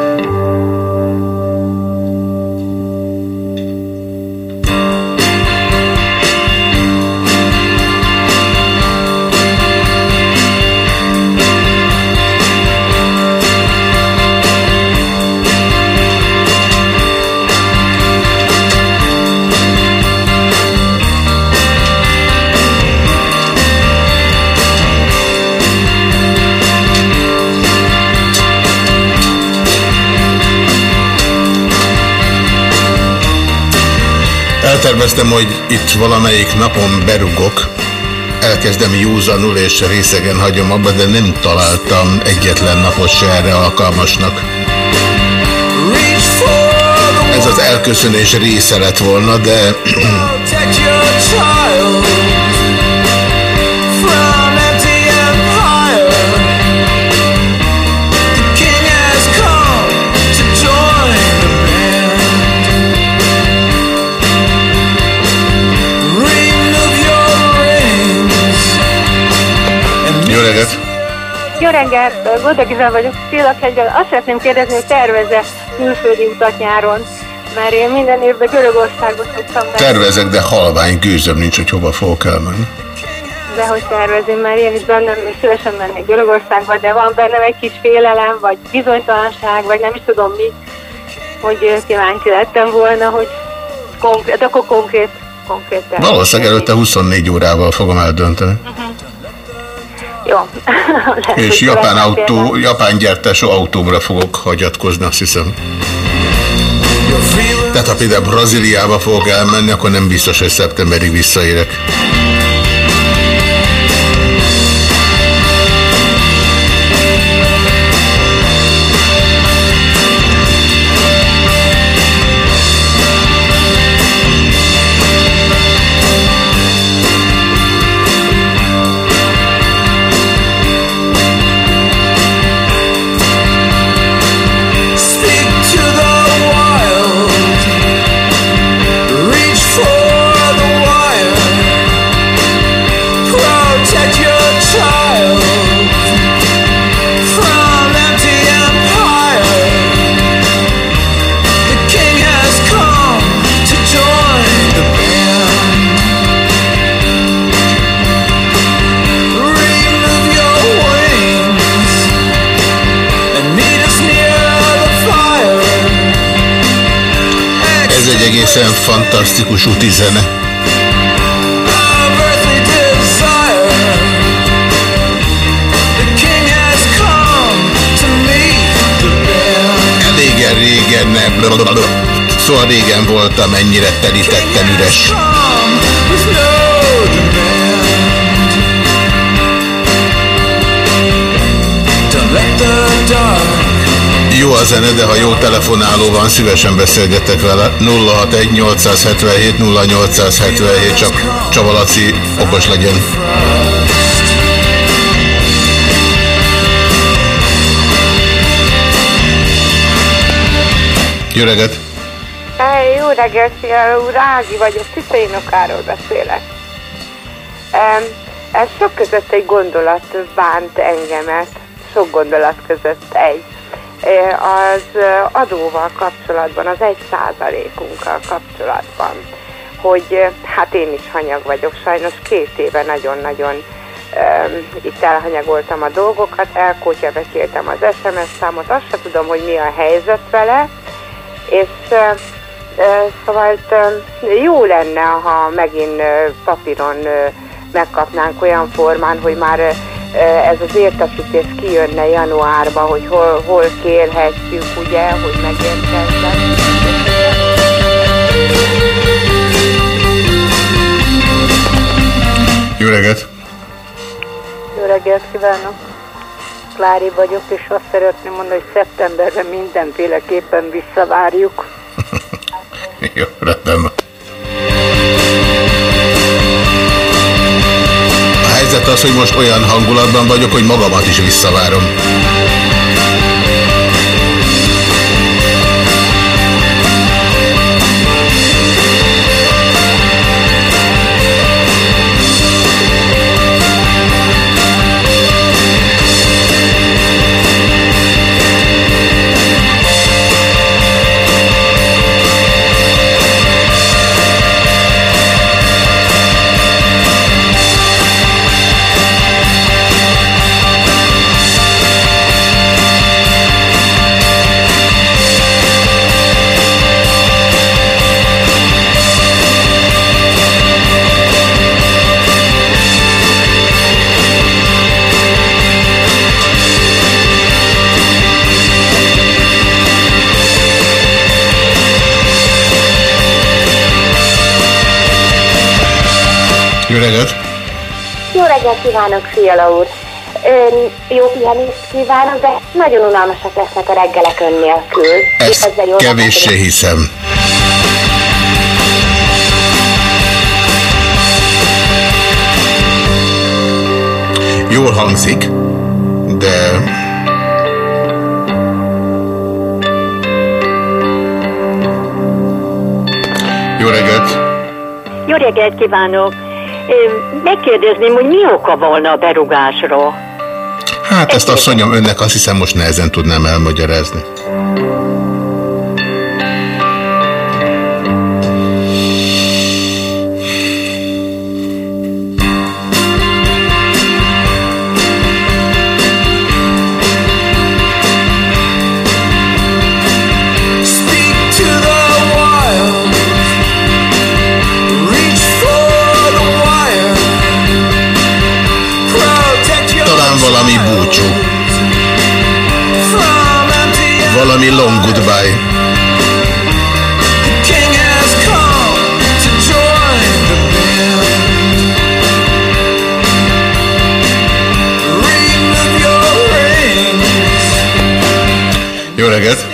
Speaker 2: Elterveztem, hogy itt valamelyik napon berugok, elkezdem józanul és részegen hagyom abba, de nem találtam egyetlen napot se erre alkalmasnak. Ez az elköszönés része lett volna, de Jó reggelt,
Speaker 28: Boldog Izabel vagyok, Szélakegyel. Azt szeretném kérdezni, hogy tervez-e külföldi utat nyáron? Mert én minden évben Görögországba szoktam menni.
Speaker 2: Tervezek, de halvány gőzöm nincs, hogy hova fogok elmenni.
Speaker 28: De hogy tervezem, mert én is bennem még szívesen mennék Görögországba, de van bennem egy kis félelem, vagy bizonytalanság, vagy nem is tudom mi, hogy kíváncsi lettem volna, hogy konkrét, akkor konkrét, konkrét.
Speaker 2: Valószínűleg előtte 24 órával fogom eldönteni.
Speaker 28: Jó. [laughs] Lehet,
Speaker 2: És japán, autó, japán gyártású autómra fogok hagyatkozni, azt hiszem. Tehát ha például Brazíliába fogok elmenni, akkor nem biztos, hogy szeptemberig visszaérek. Fantasztikus úti zene. Elégen régen nem. Szóval régen voltam ennyire telítetten üres. Jó a zene, de ha jó telefonáló van, szívesen beszélgetek vele. 061 877 0877, csak Csavalaci okos legyen. Jó reggelt!
Speaker 14: Hey, jó reggelt, szia úr, Ági vagyok, Tiszai Nokáról beszélek. Um, ez sok között egy gondolat bánt engemet, sok gondolat között egy. Az adóval kapcsolatban, az egy százalékunkkal kapcsolatban, hogy hát én is hanyag vagyok, sajnos két éve nagyon-nagyon um, itt elhanyagoltam a dolgokat, elkótya beszéltem az SMS számot, azt sem tudom, hogy mi a helyzet vele, és uh, szóval uh, jó lenne, ha megint papíron megkapnánk olyan formán, hogy már ez az értesítés kijönne januárba, hogy hol, hol kérhetjük, ugye, hogy megérkezzen.
Speaker 2: Jó reggelt!
Speaker 20: Jó reggelt kívánok! Klári vagyok, és azt szeretném mondani, hogy szeptemberben mindenféleképpen visszavárjuk. [laughs]
Speaker 2: Jó, rendben van. Helyzet az, hogy most olyan hangulatban vagyok, hogy magamat is visszavárom. Jó reggelt!
Speaker 29: Jó reggelt kívánok, Fiala úr! Ön, jó pihenést kívánok, de nagyon unalmasak lesznek a reggelek ön nélkül.
Speaker 2: Ezt kevéssé hiszem. Jól hangzik, de jó reggelt!
Speaker 30: Jó reggelt kívánok! Megkérdezném, hogy mi oka volna a berugásra?
Speaker 2: Hát ezt asszonyom önnek azt hiszem most nehezen tudnám elmagyarázni.
Speaker 1: Remove your rings.
Speaker 2: Jó reggelt!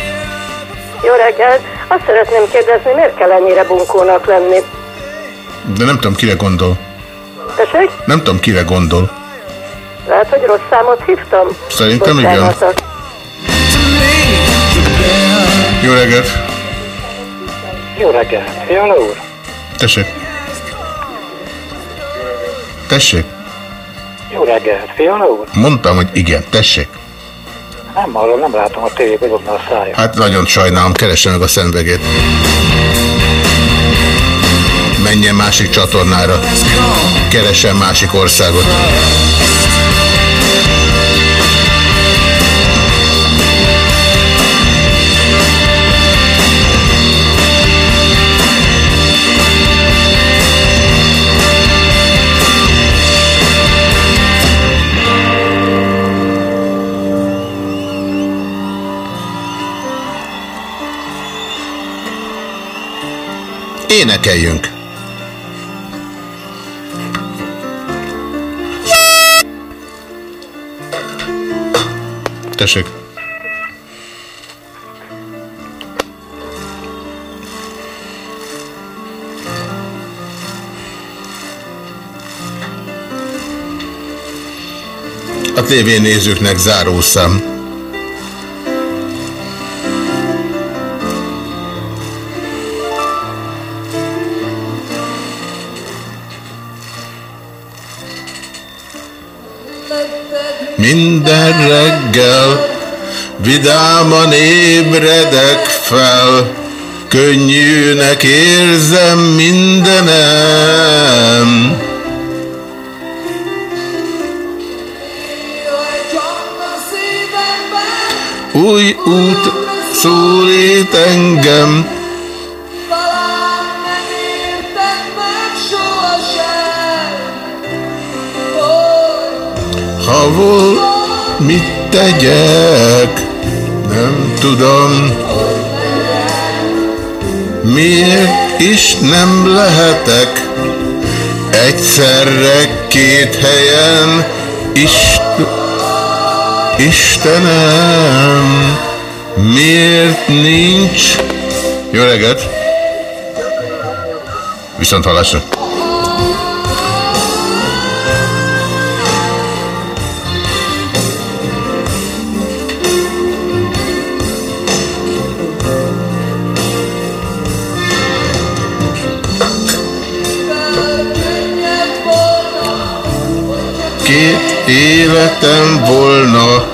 Speaker 20: Jó reggelt! Azt szeretném kérdezni, miért kell ennyire bunkónak lenni?
Speaker 2: De nem tudom, kire gondol.
Speaker 20: Tessék?
Speaker 2: Nem tudom, kire gondol.
Speaker 20: Lehet, hogy rossz számot hívtam?
Speaker 2: Szerintem igen. Jó reggelt!
Speaker 24: Jó reggelt, Fiala úr!
Speaker 2: Tessék! Tessék!
Speaker 24: Jó reggelt, Fiala úr!
Speaker 2: Mondtam, hogy igen, tessék.
Speaker 24: Nem arról nem látom a tévében, dobna a szája.
Speaker 2: Hát nagyon sajnálom, keresse meg a szemvegét. Menjen másik csatornára. Keressen másik országot. Énekeljünk. Tessék. A tévénézőknek zárószám. Minden reggel vidáman ébredek fel, könnyűnek érzem mindenem. Új út szólít engem, ha vol, mit tegyek, nem tudom. Miért is nem lehetek egyszerre két helyen, Ist Istenem, miért nincs? Jó reggelt! Viszont hallásra! Életem volna,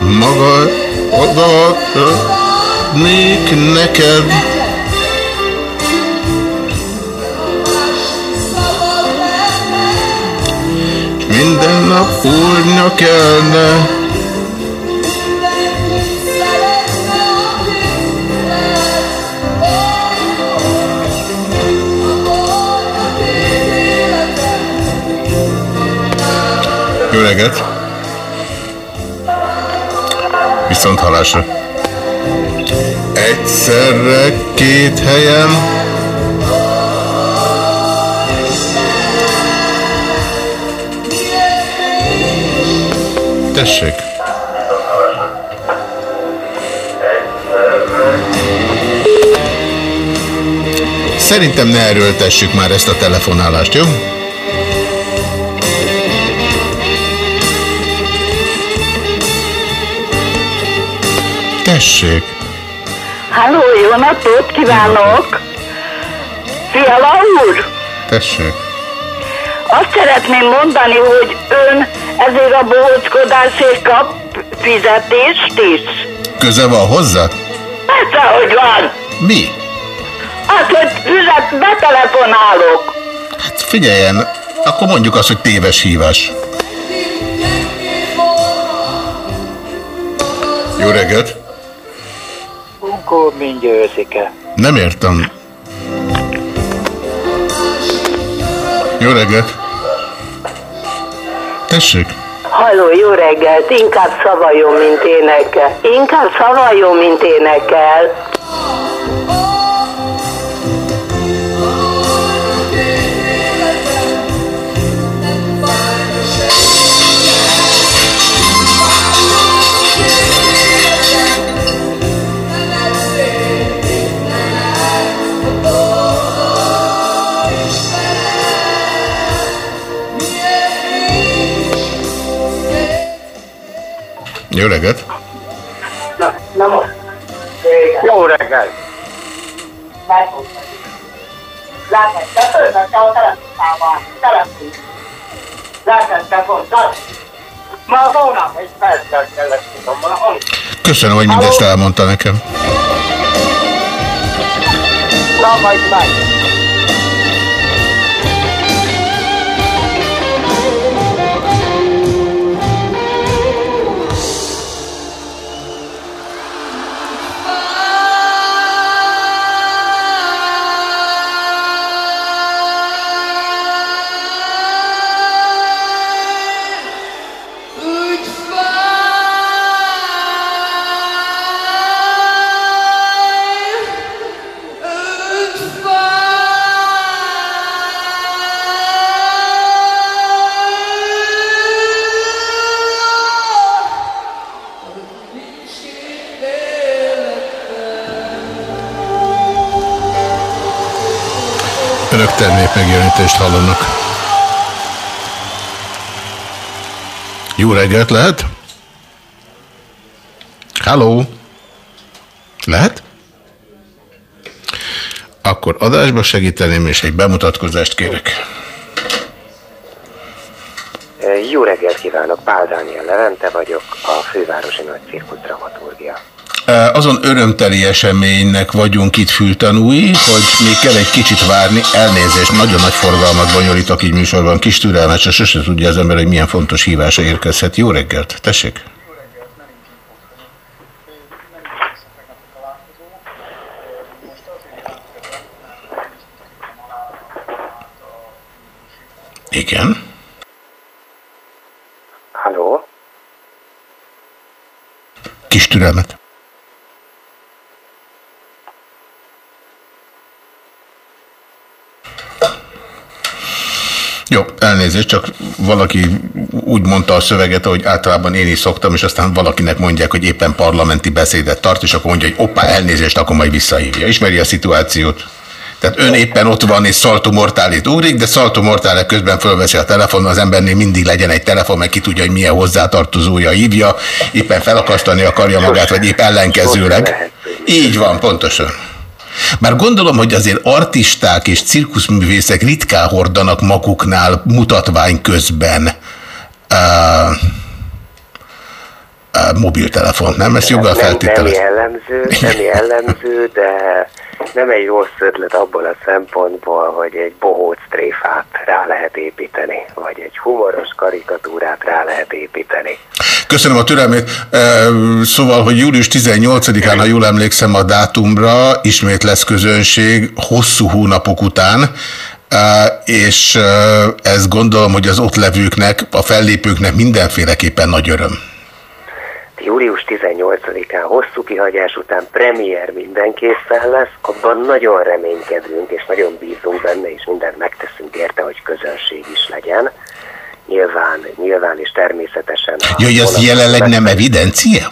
Speaker 2: maga odaadnék neked. Minden nap úrnya kellene, reggelt! Viszont halásra! Egyszerre két helyen Tessék! Szerintem ne erőltessük már ezt a telefonálást, jó? Tessék!
Speaker 20: Halló, jó napot kívánok! Fiala úr!
Speaker 2: Tessék!
Speaker 20: Azt szeretném mondani, hogy ön ezért a bohóckodásért kap fizetést is.
Speaker 2: Köze van hozzá?
Speaker 20: Persze, hogy van!
Speaker 2: Mi?
Speaker 20: Hát, hogy fizet, betelefonálok.
Speaker 2: Hát figyeljen, akkor mondjuk azt, hogy téves hívás. Jó reggelt!
Speaker 31: Mindjárt őszike.
Speaker 2: Nem értem. Jó reggelt! Tessék!
Speaker 20: Halló, jó reggelt! Inkább szavaljon, mint énekel. Inkább szavaljon, mint énekel.
Speaker 2: Jó reggelt!
Speaker 31: Na, na most. Jó reggel!
Speaker 20: Látod, te fölmette a telefonával. Telefon. Látod, te fontos.
Speaker 31: Ma hónap egy perccel kellett tudom, ma.
Speaker 2: Köszönöm, hogy mindezt elmondta nekem.
Speaker 31: Na, majd meg.
Speaker 2: Önök termékmegjelenítést hallanak. Jó reggelt lehet? Hello? Lehet? Akkor adásba segíteném, és egy bemutatkozást kérek.
Speaker 32: Jó reggelt kívánok, Pál Dániel Levente vagyok, a Fővárosi Nagy Cirkusz dramaturgia.
Speaker 2: Azon örömteli eseménynek vagyunk itt fültanúi, hogy még kell egy kicsit várni. Elnézést, nagyon nagy forgalmat bonyolítok így műsorban. Kis türelmet, se sose tudja az ember, hogy milyen fontos hívása érkezhet. Jó reggelt, tessék! Igen.
Speaker 32: Halló?
Speaker 2: Kis türelmet. Jó, elnézést, csak valaki úgy mondta a szöveget, hogy általában én is szoktam, és aztán valakinek mondják, hogy éppen parlamenti beszédet tart, és akkor mondja, hogy oppá, elnézést, akkor majd visszahívja. Ismeri a szituációt? Tehát ön éppen ott van, és Salto Mortálit ugrik, de Salto Mortále közben fölveszi a telefon, az embernél mindig legyen egy telefon, meg ki tudja, hogy milyen hozzátartozója hívja, éppen felakasztani akarja magát, vagy épp ellenkezőleg. Így van, pontosan. Már gondolom, hogy azért artisták és cirkuszművészek ritkán hordanak maguknál mutatvány közben. Uh, mobiltelefont, nem? Ezt joggal
Speaker 32: nem, nem
Speaker 2: feltételez.
Speaker 32: jellemző, [laughs] nem jellemző, de nem egy rossz ötlet abból a szempontból, hogy egy bohóc tréfát rá lehet építeni, vagy egy humoros karikatúrát rá lehet építeni.
Speaker 2: Köszönöm a türelmét. Szóval, hogy július 18-án, ha jól emlékszem a dátumra, ismét lesz közönség hosszú hónapok után, és ezt gondolom, hogy az ott levőknek, a fellépőknek mindenféleképpen nagy öröm.
Speaker 32: Július 18-án hosszú kihagyás után premier minden készen lesz, abban nagyon reménykedünk, és nagyon bízunk benne, és mindent megteszünk érte, hogy közönség is legyen. Nyilván, nyilván és természetesen...
Speaker 2: Ja, hogy az jelenleg nem evidencia?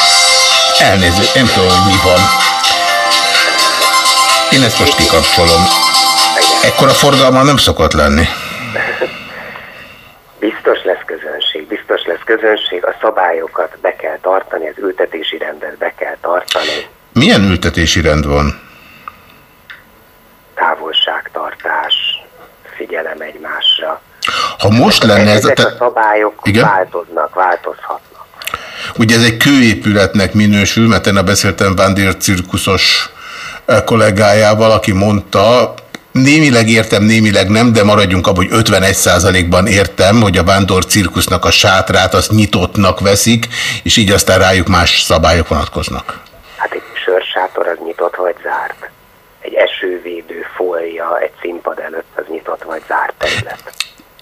Speaker 2: Elnézést, nem tudom, hogy mi van. Én ezt most kikapcsolom. Ekkora forgalma nem szokott lenni.
Speaker 32: Biztos lesz közönség, biztos lesz közönség, a szabályokat be kell tartani, az ültetési rendet be kell tartani,
Speaker 2: Milyen ültetési rend van?
Speaker 32: távolságtartás, figyelem egymásra.
Speaker 2: Ha most lenne ez a...
Speaker 32: Ezek a szabályok
Speaker 2: Igen?
Speaker 32: változnak, változhatnak.
Speaker 2: Ugye ez egy kőépületnek minősül, mert én beszéltem Vándér cirkuszos eh, kollégájával, aki mondta, némileg értem, némileg nem, de maradjunk abban, hogy 51%-ban értem, hogy a Vándor cirkusznak a sátrát azt nyitottnak veszik, és így aztán rájuk más szabályok vonatkoznak.
Speaker 32: Hát egy sörsátor az nyitott vagy zárt. Egy esővédő fólia egy színpad előtt az nyitott vagy zárt terület.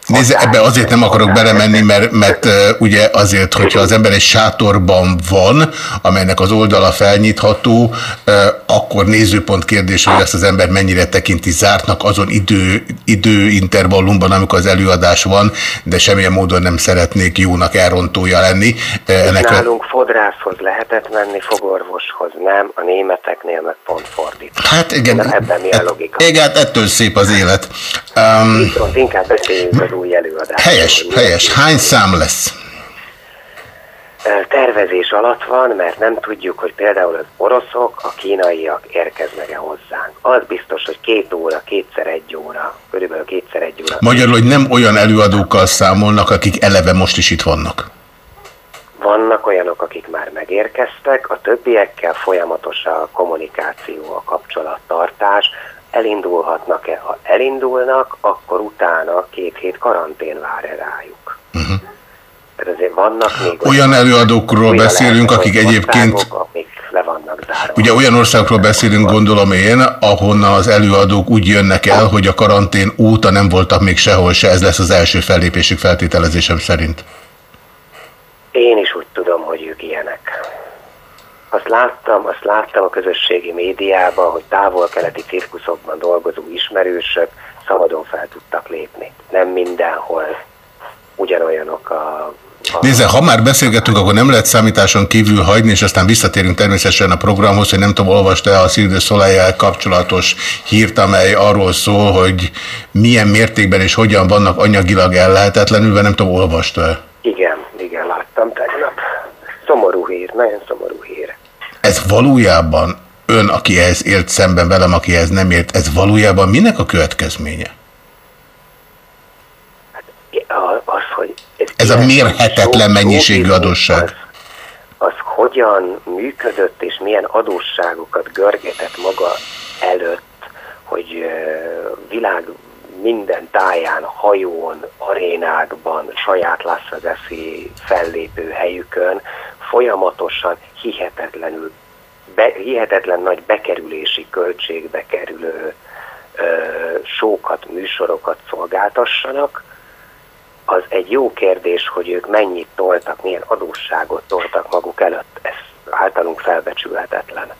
Speaker 2: Nézd, ebbe azért nem akarok belemenni, mert, mert uh, ugye azért, hogyha az ember egy sátorban van, amelynek az oldala felnyitható, uh, akkor nézőpont kérdés, hogy ezt az ember mennyire tekinti zártnak azon idő, időintervallumban, amikor az előadás van, de semmilyen módon nem szeretnék jónak elrontója lenni. Uh, ennek a-
Speaker 32: Nálunk fodrászhoz lehetett menni, fogorvoshoz nem, a németeknél meg pont fordít.
Speaker 2: Hát igen,
Speaker 32: ebben mi a logika?
Speaker 2: igen, hát ettől szép az élet. Um,
Speaker 32: Viszont inkább beszéljünk az új előadásról.
Speaker 2: helyes, helyes. Hány szám lesz?
Speaker 32: Tervezés alatt van, mert nem tudjuk, hogy például az oroszok, a kínaiak érkeznek-e hozzánk. Az biztos, hogy két óra, kétszer egy óra, körülbelül kétszer egy óra.
Speaker 2: Magyarul, hogy nem olyan előadókkal számolnak, akik eleve most is itt vannak.
Speaker 32: Vannak olyanok, akik már megérkeztek, a többiekkel folyamatos a kommunikáció, a kapcsolattartás, elindulhatnak-e? Ha elindulnak, akkor utána két hét karantén vár-e rájuk.
Speaker 2: Uh-huh.
Speaker 32: Tehát azért vannak még
Speaker 2: Olyan előadókról
Speaker 32: újra
Speaker 2: beszélünk, akik
Speaker 32: olyan
Speaker 2: egyébként
Speaker 32: országok, amik le vannak zárva.
Speaker 2: Ugye olyan országokról beszélünk, gondolom én, ahonnan az előadók úgy jönnek el, hogy a karantén óta nem voltak még sehol se, ez lesz az első fellépésük feltételezésem szerint.
Speaker 32: Én is úgy tudom. Azt láttam, azt láttam a közösségi médiában, hogy távol-keleti cirkuszokban dolgozó ismerősök szabadon fel tudtak lépni. Nem mindenhol ugyanolyanok a
Speaker 2: Nézze, ha már beszélgetünk, akkor nem lehet számításon kívül hagyni, és aztán visszatérünk természetesen a programhoz, hogy nem tudom, olvasta a Cirque du kapcsolatos hírt, amely arról szól, hogy milyen mértékben és hogyan vannak anyagilag ellehetetlenülve, nem tudom, olvasta-e?
Speaker 32: Igen, igen, láttam tegnap. Szomorú hír, nagyon szomorú hír.
Speaker 2: Ez valójában ön, aki ehhez ért szemben velem, aki ehhez nem ért, ez valójában minek a következménye?
Speaker 32: Az, hogy ez,
Speaker 2: Ez a mérhetetlen mennyiségű adósság.
Speaker 32: Az, az hogyan működött és milyen adósságokat görgetett maga előtt, hogy világ minden táján, hajón, arénákban, saját Las Vegas-i fellépő helyükön folyamatosan hihetetlenül be, hihetetlen nagy bekerülési költségbe kerülő ö, sókat, műsorokat szolgáltassanak, az egy jó kérdés, hogy ők mennyit toltak, milyen adósságot toltak maguk előtt. Ez általunk felbecsülhetetlen.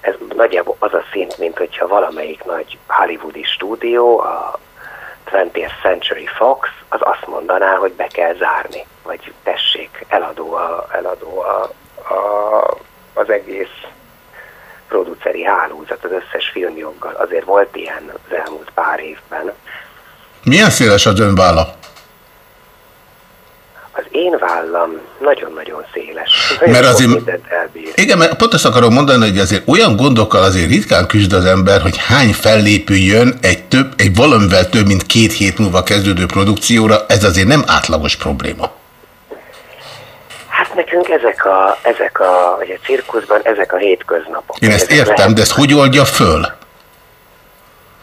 Speaker 32: Ez nagyjából az a szint, mint hogyha valamelyik nagy hollywoodi stúdió, a 20th Century Fox, az azt mondaná, hogy be kell zárni. Vagy tessék, eladó, a, eladó a, a, az egész produceri hálózat, az összes filmjoggal. Azért volt ilyen az elmúlt pár évben.
Speaker 2: Milyen széles az ön válla?
Speaker 32: Az én vállam nagyon-nagyon széles. Nagyon
Speaker 2: Mert azért-
Speaker 32: elbír.
Speaker 2: Igen, mert pont azt akarom mondani, hogy azért olyan gondokkal azért ritkán küzd az ember, hogy hány fellépő jön egy, több, egy valamivel több, mint két hét múlva kezdődő produkcióra, ez azért nem átlagos probléma.
Speaker 32: Hát nekünk ezek a, ezek a, vagy a cirkuszban ezek a hétköznapok.
Speaker 2: Én ezt
Speaker 32: Ezek
Speaker 2: értem,
Speaker 32: lehet-
Speaker 2: de ezt hogy oldja föl?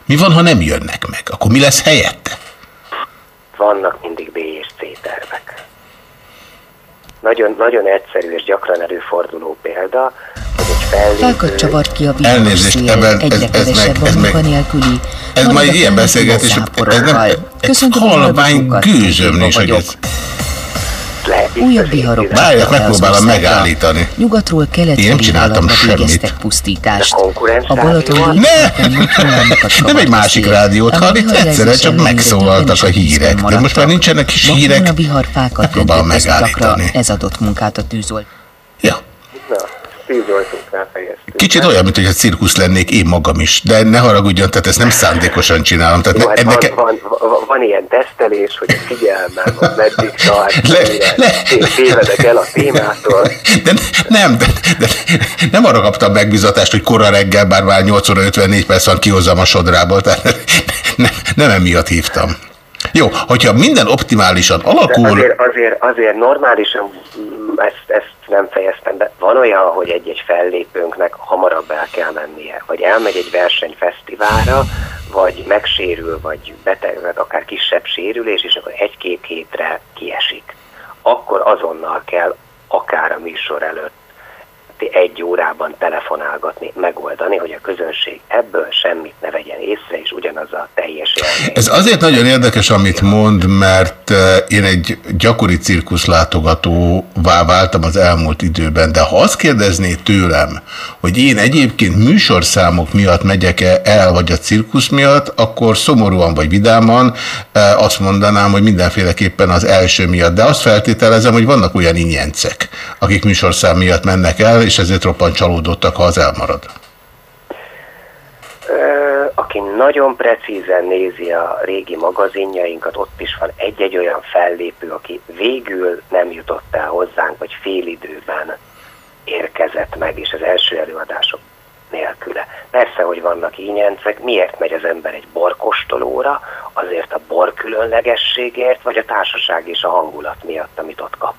Speaker 2: Mi van, ha nem jönnek meg? Akkor mi lesz helyette?
Speaker 32: Vannak mindig B és C tervek. Nagyon, nagyon egyszerű és gyakran előforduló példa, hogy egy fellépő...
Speaker 33: Fákat csavart ki a
Speaker 2: Elnézést, ebben- ez-
Speaker 33: egyre
Speaker 2: ez meg-
Speaker 33: kevesebb
Speaker 2: ez meg-. Ez majd ilyen beszélgetés, ez nem, ez halvány gőzöm is, hogy
Speaker 33: vagyok.
Speaker 2: Ez...
Speaker 33: Újabb viharok az
Speaker 2: megpróbálom megállítani.
Speaker 33: Nyugatról kelet
Speaker 2: Én nem csináltam semmit.
Speaker 33: pusztítást. A Balaton
Speaker 2: Ne! Nem [laughs] egy másik rádiót hall, itt egyszerűen csak megszólaltak a hírek. De most már nincsenek kis hírek. Megpróbálom megállítani.
Speaker 33: Ez adott munkát a tűzolt.
Speaker 32: Na, tűzoltóknál fejeztük.
Speaker 2: Kicsit olyan, mint hogy egy cirkusz lennék én magam is, de ne haragudjon, tehát ezt nem [laughs] szándékosan csinálom. Tehát
Speaker 32: Jó,
Speaker 2: ne,
Speaker 32: hát van,
Speaker 2: nekem,
Speaker 32: van, van, van ilyen tesztelés, hogy a figyelmem az meddig tart, [laughs]
Speaker 2: Le-
Speaker 32: mire tévedek el a témától.
Speaker 2: de nem, de, de, nem arra kaptam megbízatást, hogy kora reggel, bár már 8 óra 54 perc van, kihozzam a sodrából, tehát nem, nem emiatt hívtam. Jó, hogyha minden optimálisan
Speaker 32: De
Speaker 2: alakul,
Speaker 32: azért, azért, azért normálisan ezt, ezt nem fejeztem be. Van olyan, hogy egy-egy fellépőnknek hamarabb el kell mennie, vagy elmegy egy versenyfesztiválra, vagy megsérül, vagy beteg, vagy akár kisebb sérülés, és akkor egy-két hétre kiesik. Akkor azonnal kell, akár a műsor előtt, egy órában telefonálgatni, megoldani, hogy a közönség ebből semmit ne vegyen észre, és ugyanaz a teljes.
Speaker 2: Ez azért nagyon érdekes, amit mond, mert eh, én egy gyakori cirkuszlátogatóvá váltam az elmúlt időben, de ha azt kérdezné tőlem, hogy én egyébként műsorszámok miatt megyek-e el, vagy a cirkusz miatt, akkor szomorúan vagy vidáman eh, azt mondanám, hogy mindenféleképpen az első miatt. De azt feltételezem, hogy vannak olyan ingyencek, akik műsorszám miatt mennek el, és ezért roppant csalódottak, ha az elmarad.
Speaker 32: Aki nagyon precízen nézi a régi magazinjainkat, ott is van egy-egy olyan fellépő, aki végül nem jutott el hozzánk, vagy félidőben érkezett meg, és az első előadások nélküle. Persze, hogy vannak ingyencek, miért megy az ember egy borkostolóra, azért a bor különlegességért, vagy a társaság és a hangulat miatt, amit ott kap.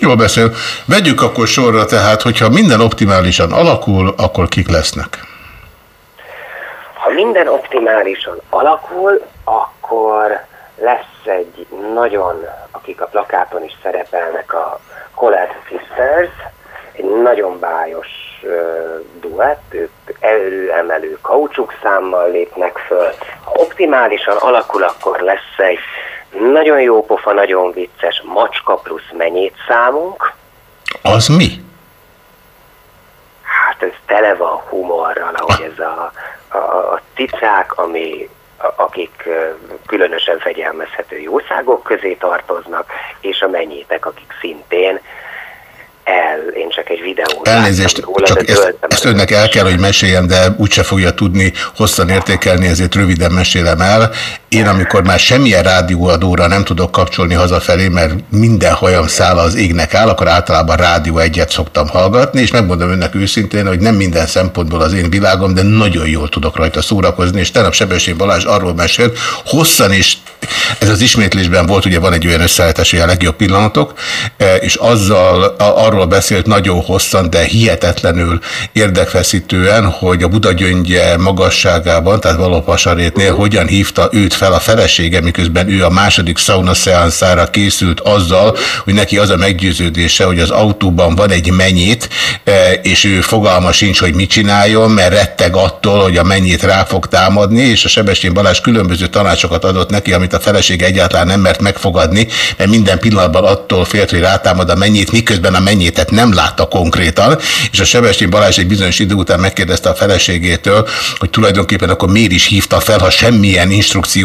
Speaker 2: Jól beszél. Vegyük akkor sorra tehát, hogyha minden optimálisan alakul, akkor kik lesznek?
Speaker 32: Ha minden optimálisan alakul, akkor lesz egy nagyon, akik a plakáton is szerepelnek, a Colette Sisters, egy nagyon bájos uh, duett, ők erőemelő kaucsuk számmal lépnek föl. Ha optimálisan alakul, akkor lesz egy nagyon jó pofa, nagyon vicces macska plusz menyét számunk.
Speaker 2: Az mi?
Speaker 32: Hát ez tele van humorral, ahogy ez a, a, a cicák, ami akik különösen fegyelmezhető jószágok közé tartoznak, és a mennyétek, akik szintén el, én csak egy videót
Speaker 2: Elnézést,
Speaker 32: róla,
Speaker 2: csak ezt, ezt önnek el kell, hogy meséljem, de úgyse fogja tudni hosszan értékelni, ezért röviden mesélem el. Én, amikor már semmilyen rádióadóra nem tudok kapcsolni hazafelé, mert minden hajam szála az égnek áll, akkor általában rádió egyet szoktam hallgatni, és megmondom önnek őszintén, hogy nem minden szempontból az én világom, de nagyon jól tudok rajta szórakozni, és tegnap Sebesség Balázs arról mesélt, hosszan és ez az ismétlésben volt, ugye van egy olyan összeállítás, hogy a legjobb pillanatok, eh, és azzal arról beszélt nagyon hosszan, de hihetetlenül érdekfeszítően, hogy a Budagyöngye magasságában, tehát Valapasarétnél hogyan hívta őt fel a felesége, miközben ő a második sauna szeanszára készült azzal, hogy neki az a meggyőződése, hogy az autóban van egy menyét, eh, és ő fogalma sincs, hogy mit csináljon, mert retteg attól, hogy a mennyét rá fog támadni, és a Sebestyén Balázs különböző tanácsokat adott neki, amit a feleség egyáltalán nem mert megfogadni, mert minden pillanatban attól félt, hogy rátámad a mennyét, miközben a mennyétet nem látta konkrétan, és a Sebestyén Balázs egy bizonyos idő után megkérdezte a feleségétől, hogy tulajdonképpen akkor miért is hívta fel, ha semmilyen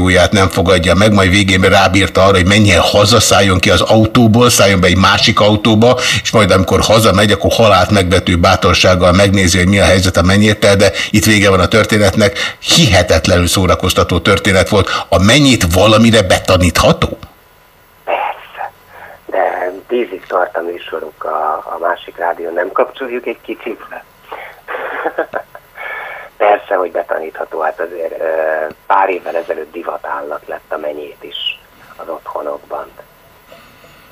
Speaker 2: instrukcióját nem fogadja meg, majd végén rábírta arra, hogy menjen haza, szálljon ki az autóból, szálljon be egy másik autóba, és majd amikor hazamegy, akkor halált megvető bátorsággal megnézi, hogy mi a helyzet a mennyéttel, de itt vége van a történetnek. Hihetetlenül szórakoztató történet volt. A mennyit valamire betanítható?
Speaker 32: tízig tart a műsoruk a, a másik rádió, nem kapcsoljuk egy kicsit le? [laughs] Persze, hogy betanítható, hát azért pár évvel ezelőtt divatállat lett a menyét is az otthonokban.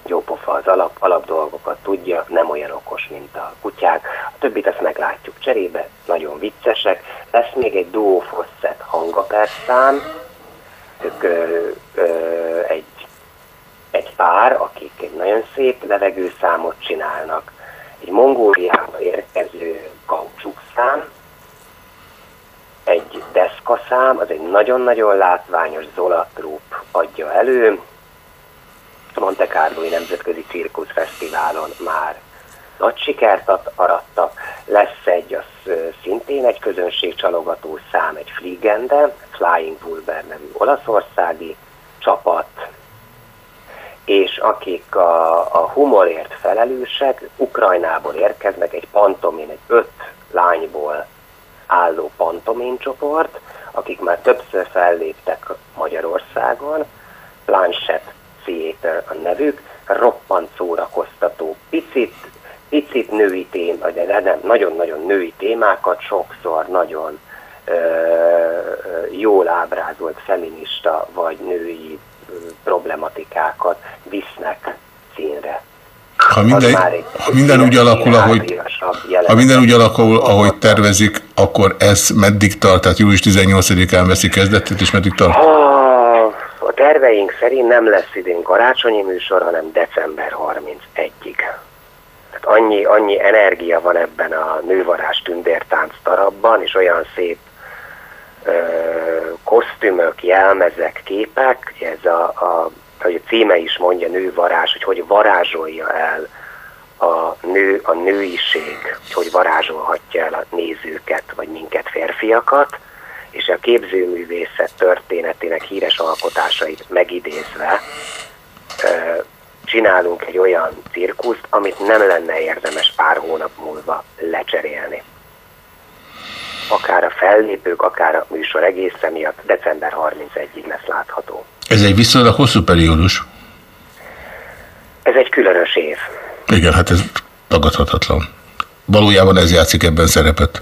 Speaker 32: Jópofa az alap, alap dolgokat tudja, nem olyan okos, mint a kutyák. A többit ezt meglátjuk cserébe, nagyon viccesek. Lesz még egy Duo Fawcett hangaperszám, ők ö, ö, egy egy pár, akik egy nagyon szép levegőszámot csinálnak, egy Mongóliába érkező kaucsúkszám, egy deszkaszám, az egy nagyon-nagyon látványos Zola Group adja elő, Monte Carloi Nemzetközi Cirkusz Fesztiválon már nagy sikert arattak, lesz egy, az szintén egy közönségcsalogató szám, egy Fliegende, Flying Pulver nevű olaszországi csapat, és akik a, a humorért felelősek, Ukrajnából érkeznek, egy pantomin, egy öt lányból álló pantomin csoport, akik már többször felléptek Magyarországon, Planchet Theater a nevük, roppant szórakoztató, picit, picit női téma, de nem, nagyon-nagyon női témákat, sokszor nagyon ö, jól ábrázolt feminista vagy női ö, problematikákat visznek színre.
Speaker 2: Ha minden, ha minden úgy alakul, ahogy, ha minden úgy alakul, ahogy tervezik, akkor ez meddig tart? Tehát július 18-án veszi kezdetét, és meddig tart?
Speaker 32: A, a terveink szerint nem lesz idén karácsonyi műsor, hanem december 31-ig. Tehát annyi, annyi energia van ebben a nővarás tündértánc darabban, és olyan szép ö, kosztümök, jelmezek, képek, ez a, a, hogy a címe is mondja, nővarázs, hogy hogy varázsolja el a nő, a nőiség, hogy varázsolhatja el a nézőket, vagy minket férfiakat, és a képzőművészet történetének híres alkotásait megidézve csinálunk egy olyan cirkuszt, amit nem lenne érdemes pár hónap múlva lecserélni. Akár a fellépők, akár a műsor egésze miatt december 31-ig lesz látható.
Speaker 2: Ez egy viszonylag hosszú periódus.
Speaker 32: Ez egy különös év.
Speaker 2: Igen, hát ez tagadhatatlan. Valójában ez játszik ebben szerepet.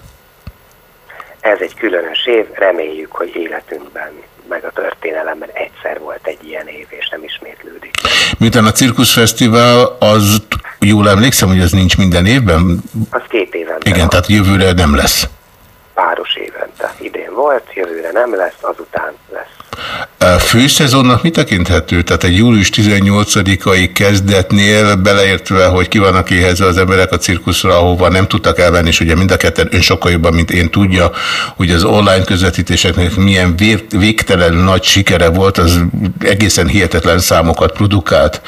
Speaker 32: Ez egy különös év, reméljük, hogy életünkben, meg a történelemben egyszer volt egy ilyen év, és nem ismétlődik.
Speaker 2: Miután a cirkuszfesztivál, az jól emlékszem, hogy ez nincs minden évben?
Speaker 32: Az két évente
Speaker 2: Igen,
Speaker 32: van,
Speaker 2: tehát jövőre nem lesz.
Speaker 32: páros évente. Idén volt, jövőre nem lesz, azután lesz.
Speaker 2: Főszezonnak mi tekinthető? Tehát egy július 18-ai kezdetnél beleértve, hogy ki vannak éhezve az emberek a cirkuszra, ahova nem tudtak elvenni, és ugye mind a ketten ön sokkal jobban, mint én tudja, hogy az online közvetítéseknek milyen vér, végtelen nagy sikere volt, az egészen hihetetlen számokat produkált.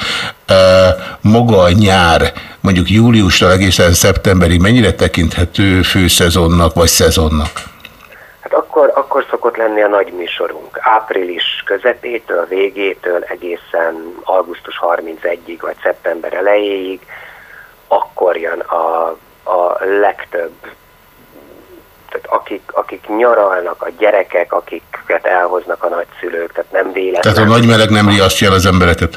Speaker 2: Maga a nyár, mondjuk júliustól egészen szeptemberig mennyire tekinthető főszezonnak vagy szezonnak?
Speaker 32: Hát akkor, akkor szokott lenni a nagy műsorunk. Április közepétől, végétől egészen augusztus 31-ig vagy szeptember elejéig, akkor jön a, a legtöbb tehát akik, akik nyaralnak, a gyerekek, akiket elhoznak a nagyszülők, tehát nem véletlen.
Speaker 2: Tehát a nagy meleg nem riasztja el az embereket?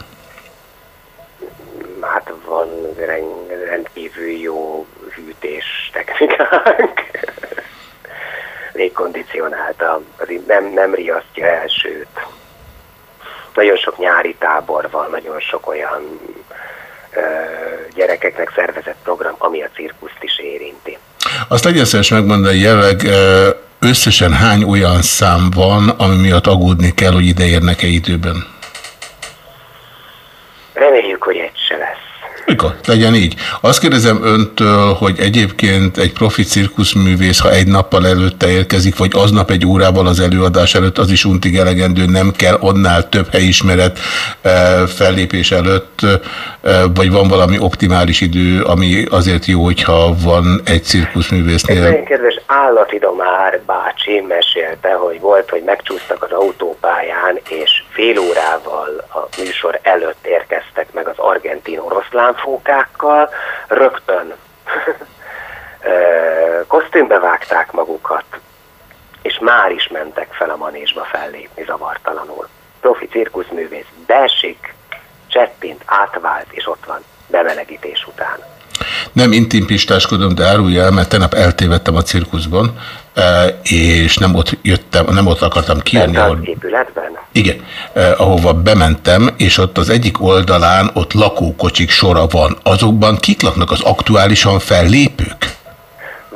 Speaker 32: Hát van ren- rendkívül jó hűtés technikánk. Légkondicionálta, az így nem, nem riasztja el, sőt. Nagyon sok nyári tábor van, nagyon sok olyan ö, gyerekeknek szervezett program, ami a cirkuszt is érinti.
Speaker 2: Azt legyen szíves megmondani, jelenleg összesen hány olyan szám van, ami miatt aggódni kell, hogy ide érnek-e időben?
Speaker 32: Reméljük, hogy egy se lesz.
Speaker 2: Mikor? Legyen így. Azt kérdezem öntől, hogy egyébként egy profi cirkuszművész, ha egy nappal előtte érkezik, vagy aznap egy órával az előadás előtt, az is untig elegendő, nem kell annál több helyismeret eh, fellépés előtt, eh, vagy van valami optimális idő, ami azért jó, hogyha van egy
Speaker 32: Egy
Speaker 2: cirkuszművésznél.
Speaker 32: nagyon kedves állatidomár bácsi mesélte, hogy volt, hogy megcsúsztak az autópályán, és fél órával a műsor előtt érkeztek meg az argentin oroszlánfókákkal, rögtön [laughs] kosztümbe vágták magukat, és már is mentek fel a manésba fellépni zavartalanul. Profi cirkuszművész beesik, csettint, átvált, és ott van bemelegítés után.
Speaker 2: Nem intimpistáskodom, de árulja el, mert tegnap eltévedtem a cirkuszban, eh, és nem ott jöttem, nem ott akartam kijönni, ahol
Speaker 32: épületben?
Speaker 2: Igen, eh, ahova bementem, és ott az egyik oldalán ott lakókocsik sora van. Azokban kik laknak az aktuálisan fellépők?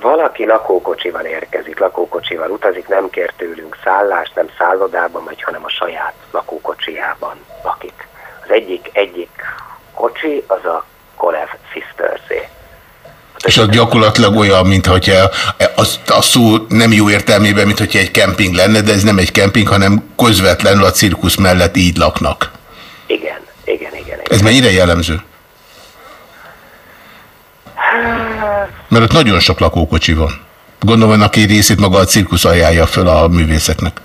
Speaker 32: Valaki lakókocsival érkezik, lakókocsival utazik, nem kér tőlünk szállást, nem szállodában vagy, hanem a saját lakókocsijában lakik. Az egyik, egyik kocsi az a Kolev Sisters-é.
Speaker 2: És az gyakorlatilag olyan, mint hogyha az, a szó nem jó értelmében, mint hogyha egy kemping lenne, de ez nem egy kemping, hanem közvetlenül a cirkusz mellett így laknak.
Speaker 32: Igen, igen, igen.
Speaker 2: Ez mennyire jellemző? Mert ott nagyon sok lakókocsi van. Gondolom, hogy aki részét maga a cirkusz ajánlja föl a művészeknek.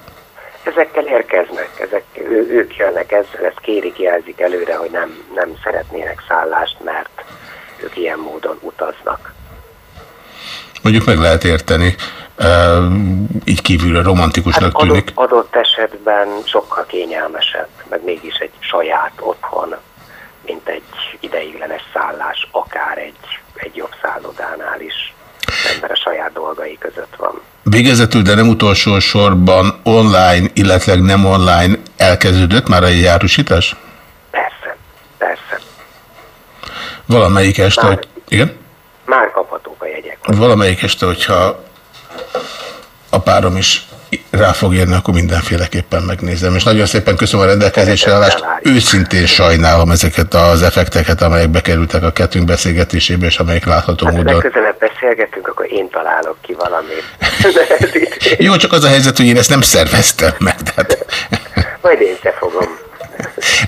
Speaker 32: Ezekkel érkeznek, ezek, ő, ők jönnek ezzel, ezt kérik, jelzik előre, hogy nem, nem szeretnének szállást, mert ők ilyen módon utaznak.
Speaker 2: Mondjuk meg lehet érteni. E, így kívülről romantikusnak
Speaker 32: Hát
Speaker 2: tűnik.
Speaker 32: adott, adott esetben sokkal kényelmesebb, meg mégis egy saját otthon, mint egy ideiglenes szállás, akár egy, egy jobb szállodánál is. Ember a saját dolgai között van.
Speaker 2: Végezetül, de nem utolsó sorban online, illetve nem online elkezdődött már a járusítás?
Speaker 32: Persze, persze.
Speaker 2: Valamelyik este,
Speaker 32: Már.
Speaker 2: hogy... Igen?
Speaker 32: Már kaphatók a jegyek.
Speaker 2: Valamelyik este, hogyha a párom is rá fog érni, akkor mindenféleképpen megnézem. És nagyon szépen köszönöm a rendelkezésre állást. Őszintén sajnálom ezeket az effekteket, amelyek bekerültek a kettőnk beszélgetésébe, és amelyek látható
Speaker 32: Hát, ha
Speaker 2: módon.
Speaker 32: legközelebb beszélgetünk, akkor én találok ki valamit. [laughs]
Speaker 2: Jó, csak az a helyzet, hogy én ezt nem szerveztem meg. Tehát
Speaker 32: Majd én se fogom.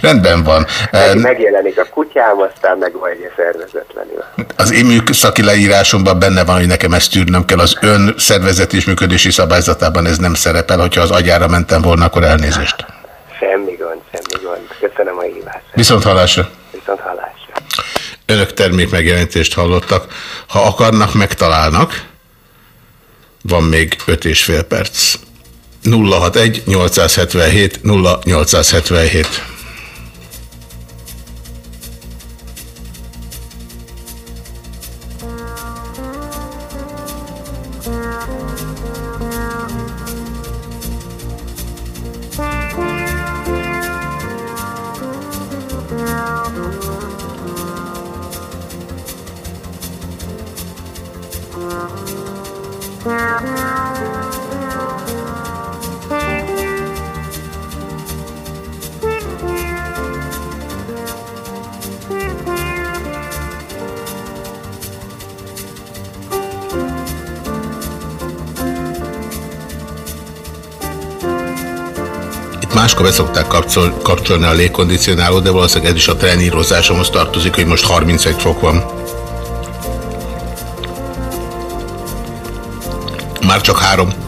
Speaker 2: Rendben van.
Speaker 32: Meg, megjelenik a kutyám, aztán meg majd szervezetlenül.
Speaker 2: Az én műszaki leírásomban benne van, hogy nekem ezt tűrnöm kell. Az ön szervezeti és működési szabályzatában ez nem szerepel. Hogyha az agyára mentem volna, akkor elnézést.
Speaker 32: Semmi gond, semmi gond. Köszönöm a hívást.
Speaker 2: Viszont hallásra.
Speaker 32: Viszont hallásra.
Speaker 2: Önök termék megjelentést hallottak. Ha akarnak, megtalálnak. Van még 5 és fél perc. 061 877 0877 máskor beszokták kapcsol, kapcsolni a légkondicionálót, de valószínűleg ez is a trenírozásomhoz tartozik, hogy most 31 fok van. Már csak három.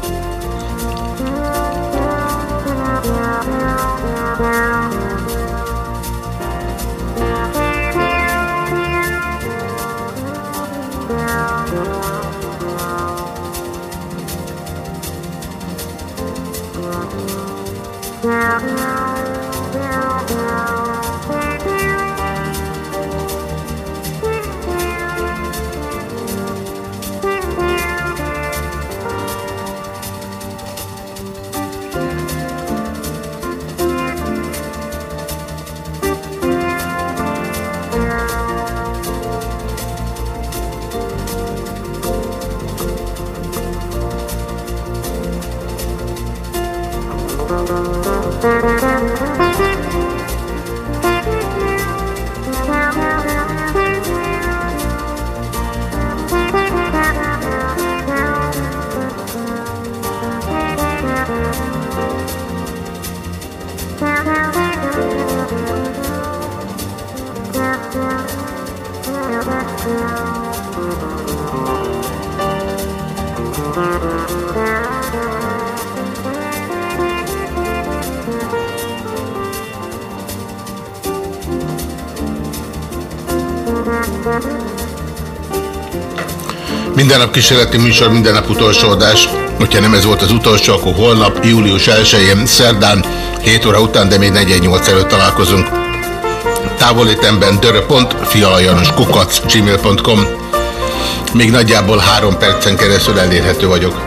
Speaker 2: Minden nap kísérleti műsor, minden nap utolsó adás. Hogyha nem ez volt az utolsó, akkor holnap, július 1-én, szerdán, 7 óra után, de még 418 előtt találkozunk. Távolétemben gmail.com. Még nagyjából három percen keresztül elérhető vagyok.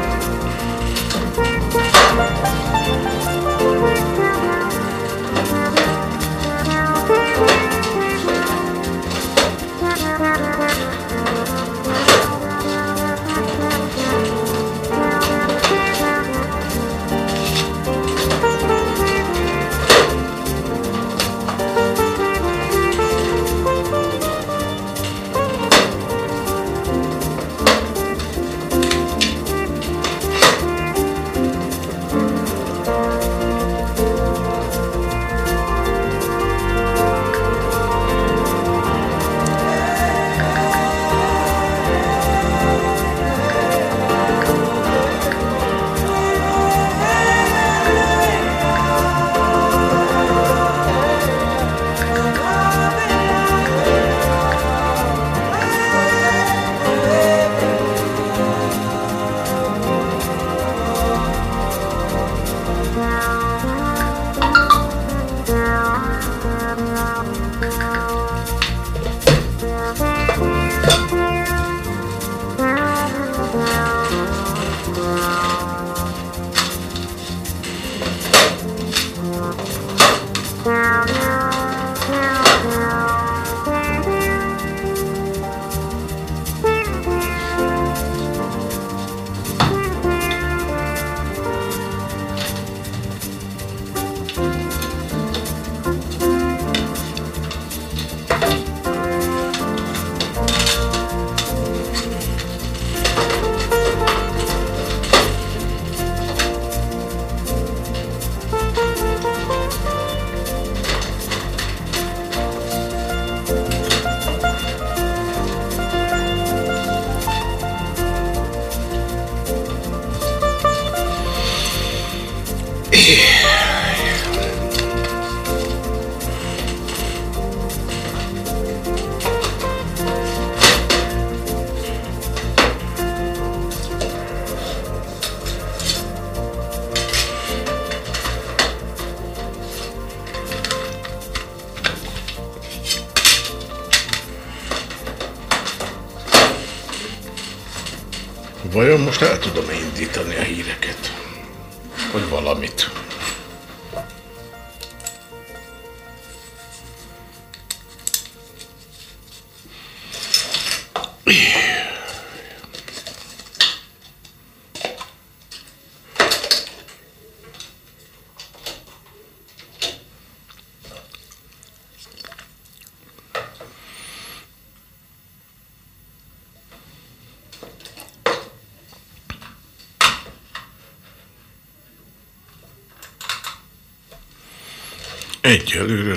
Speaker 2: Egyelőre nem.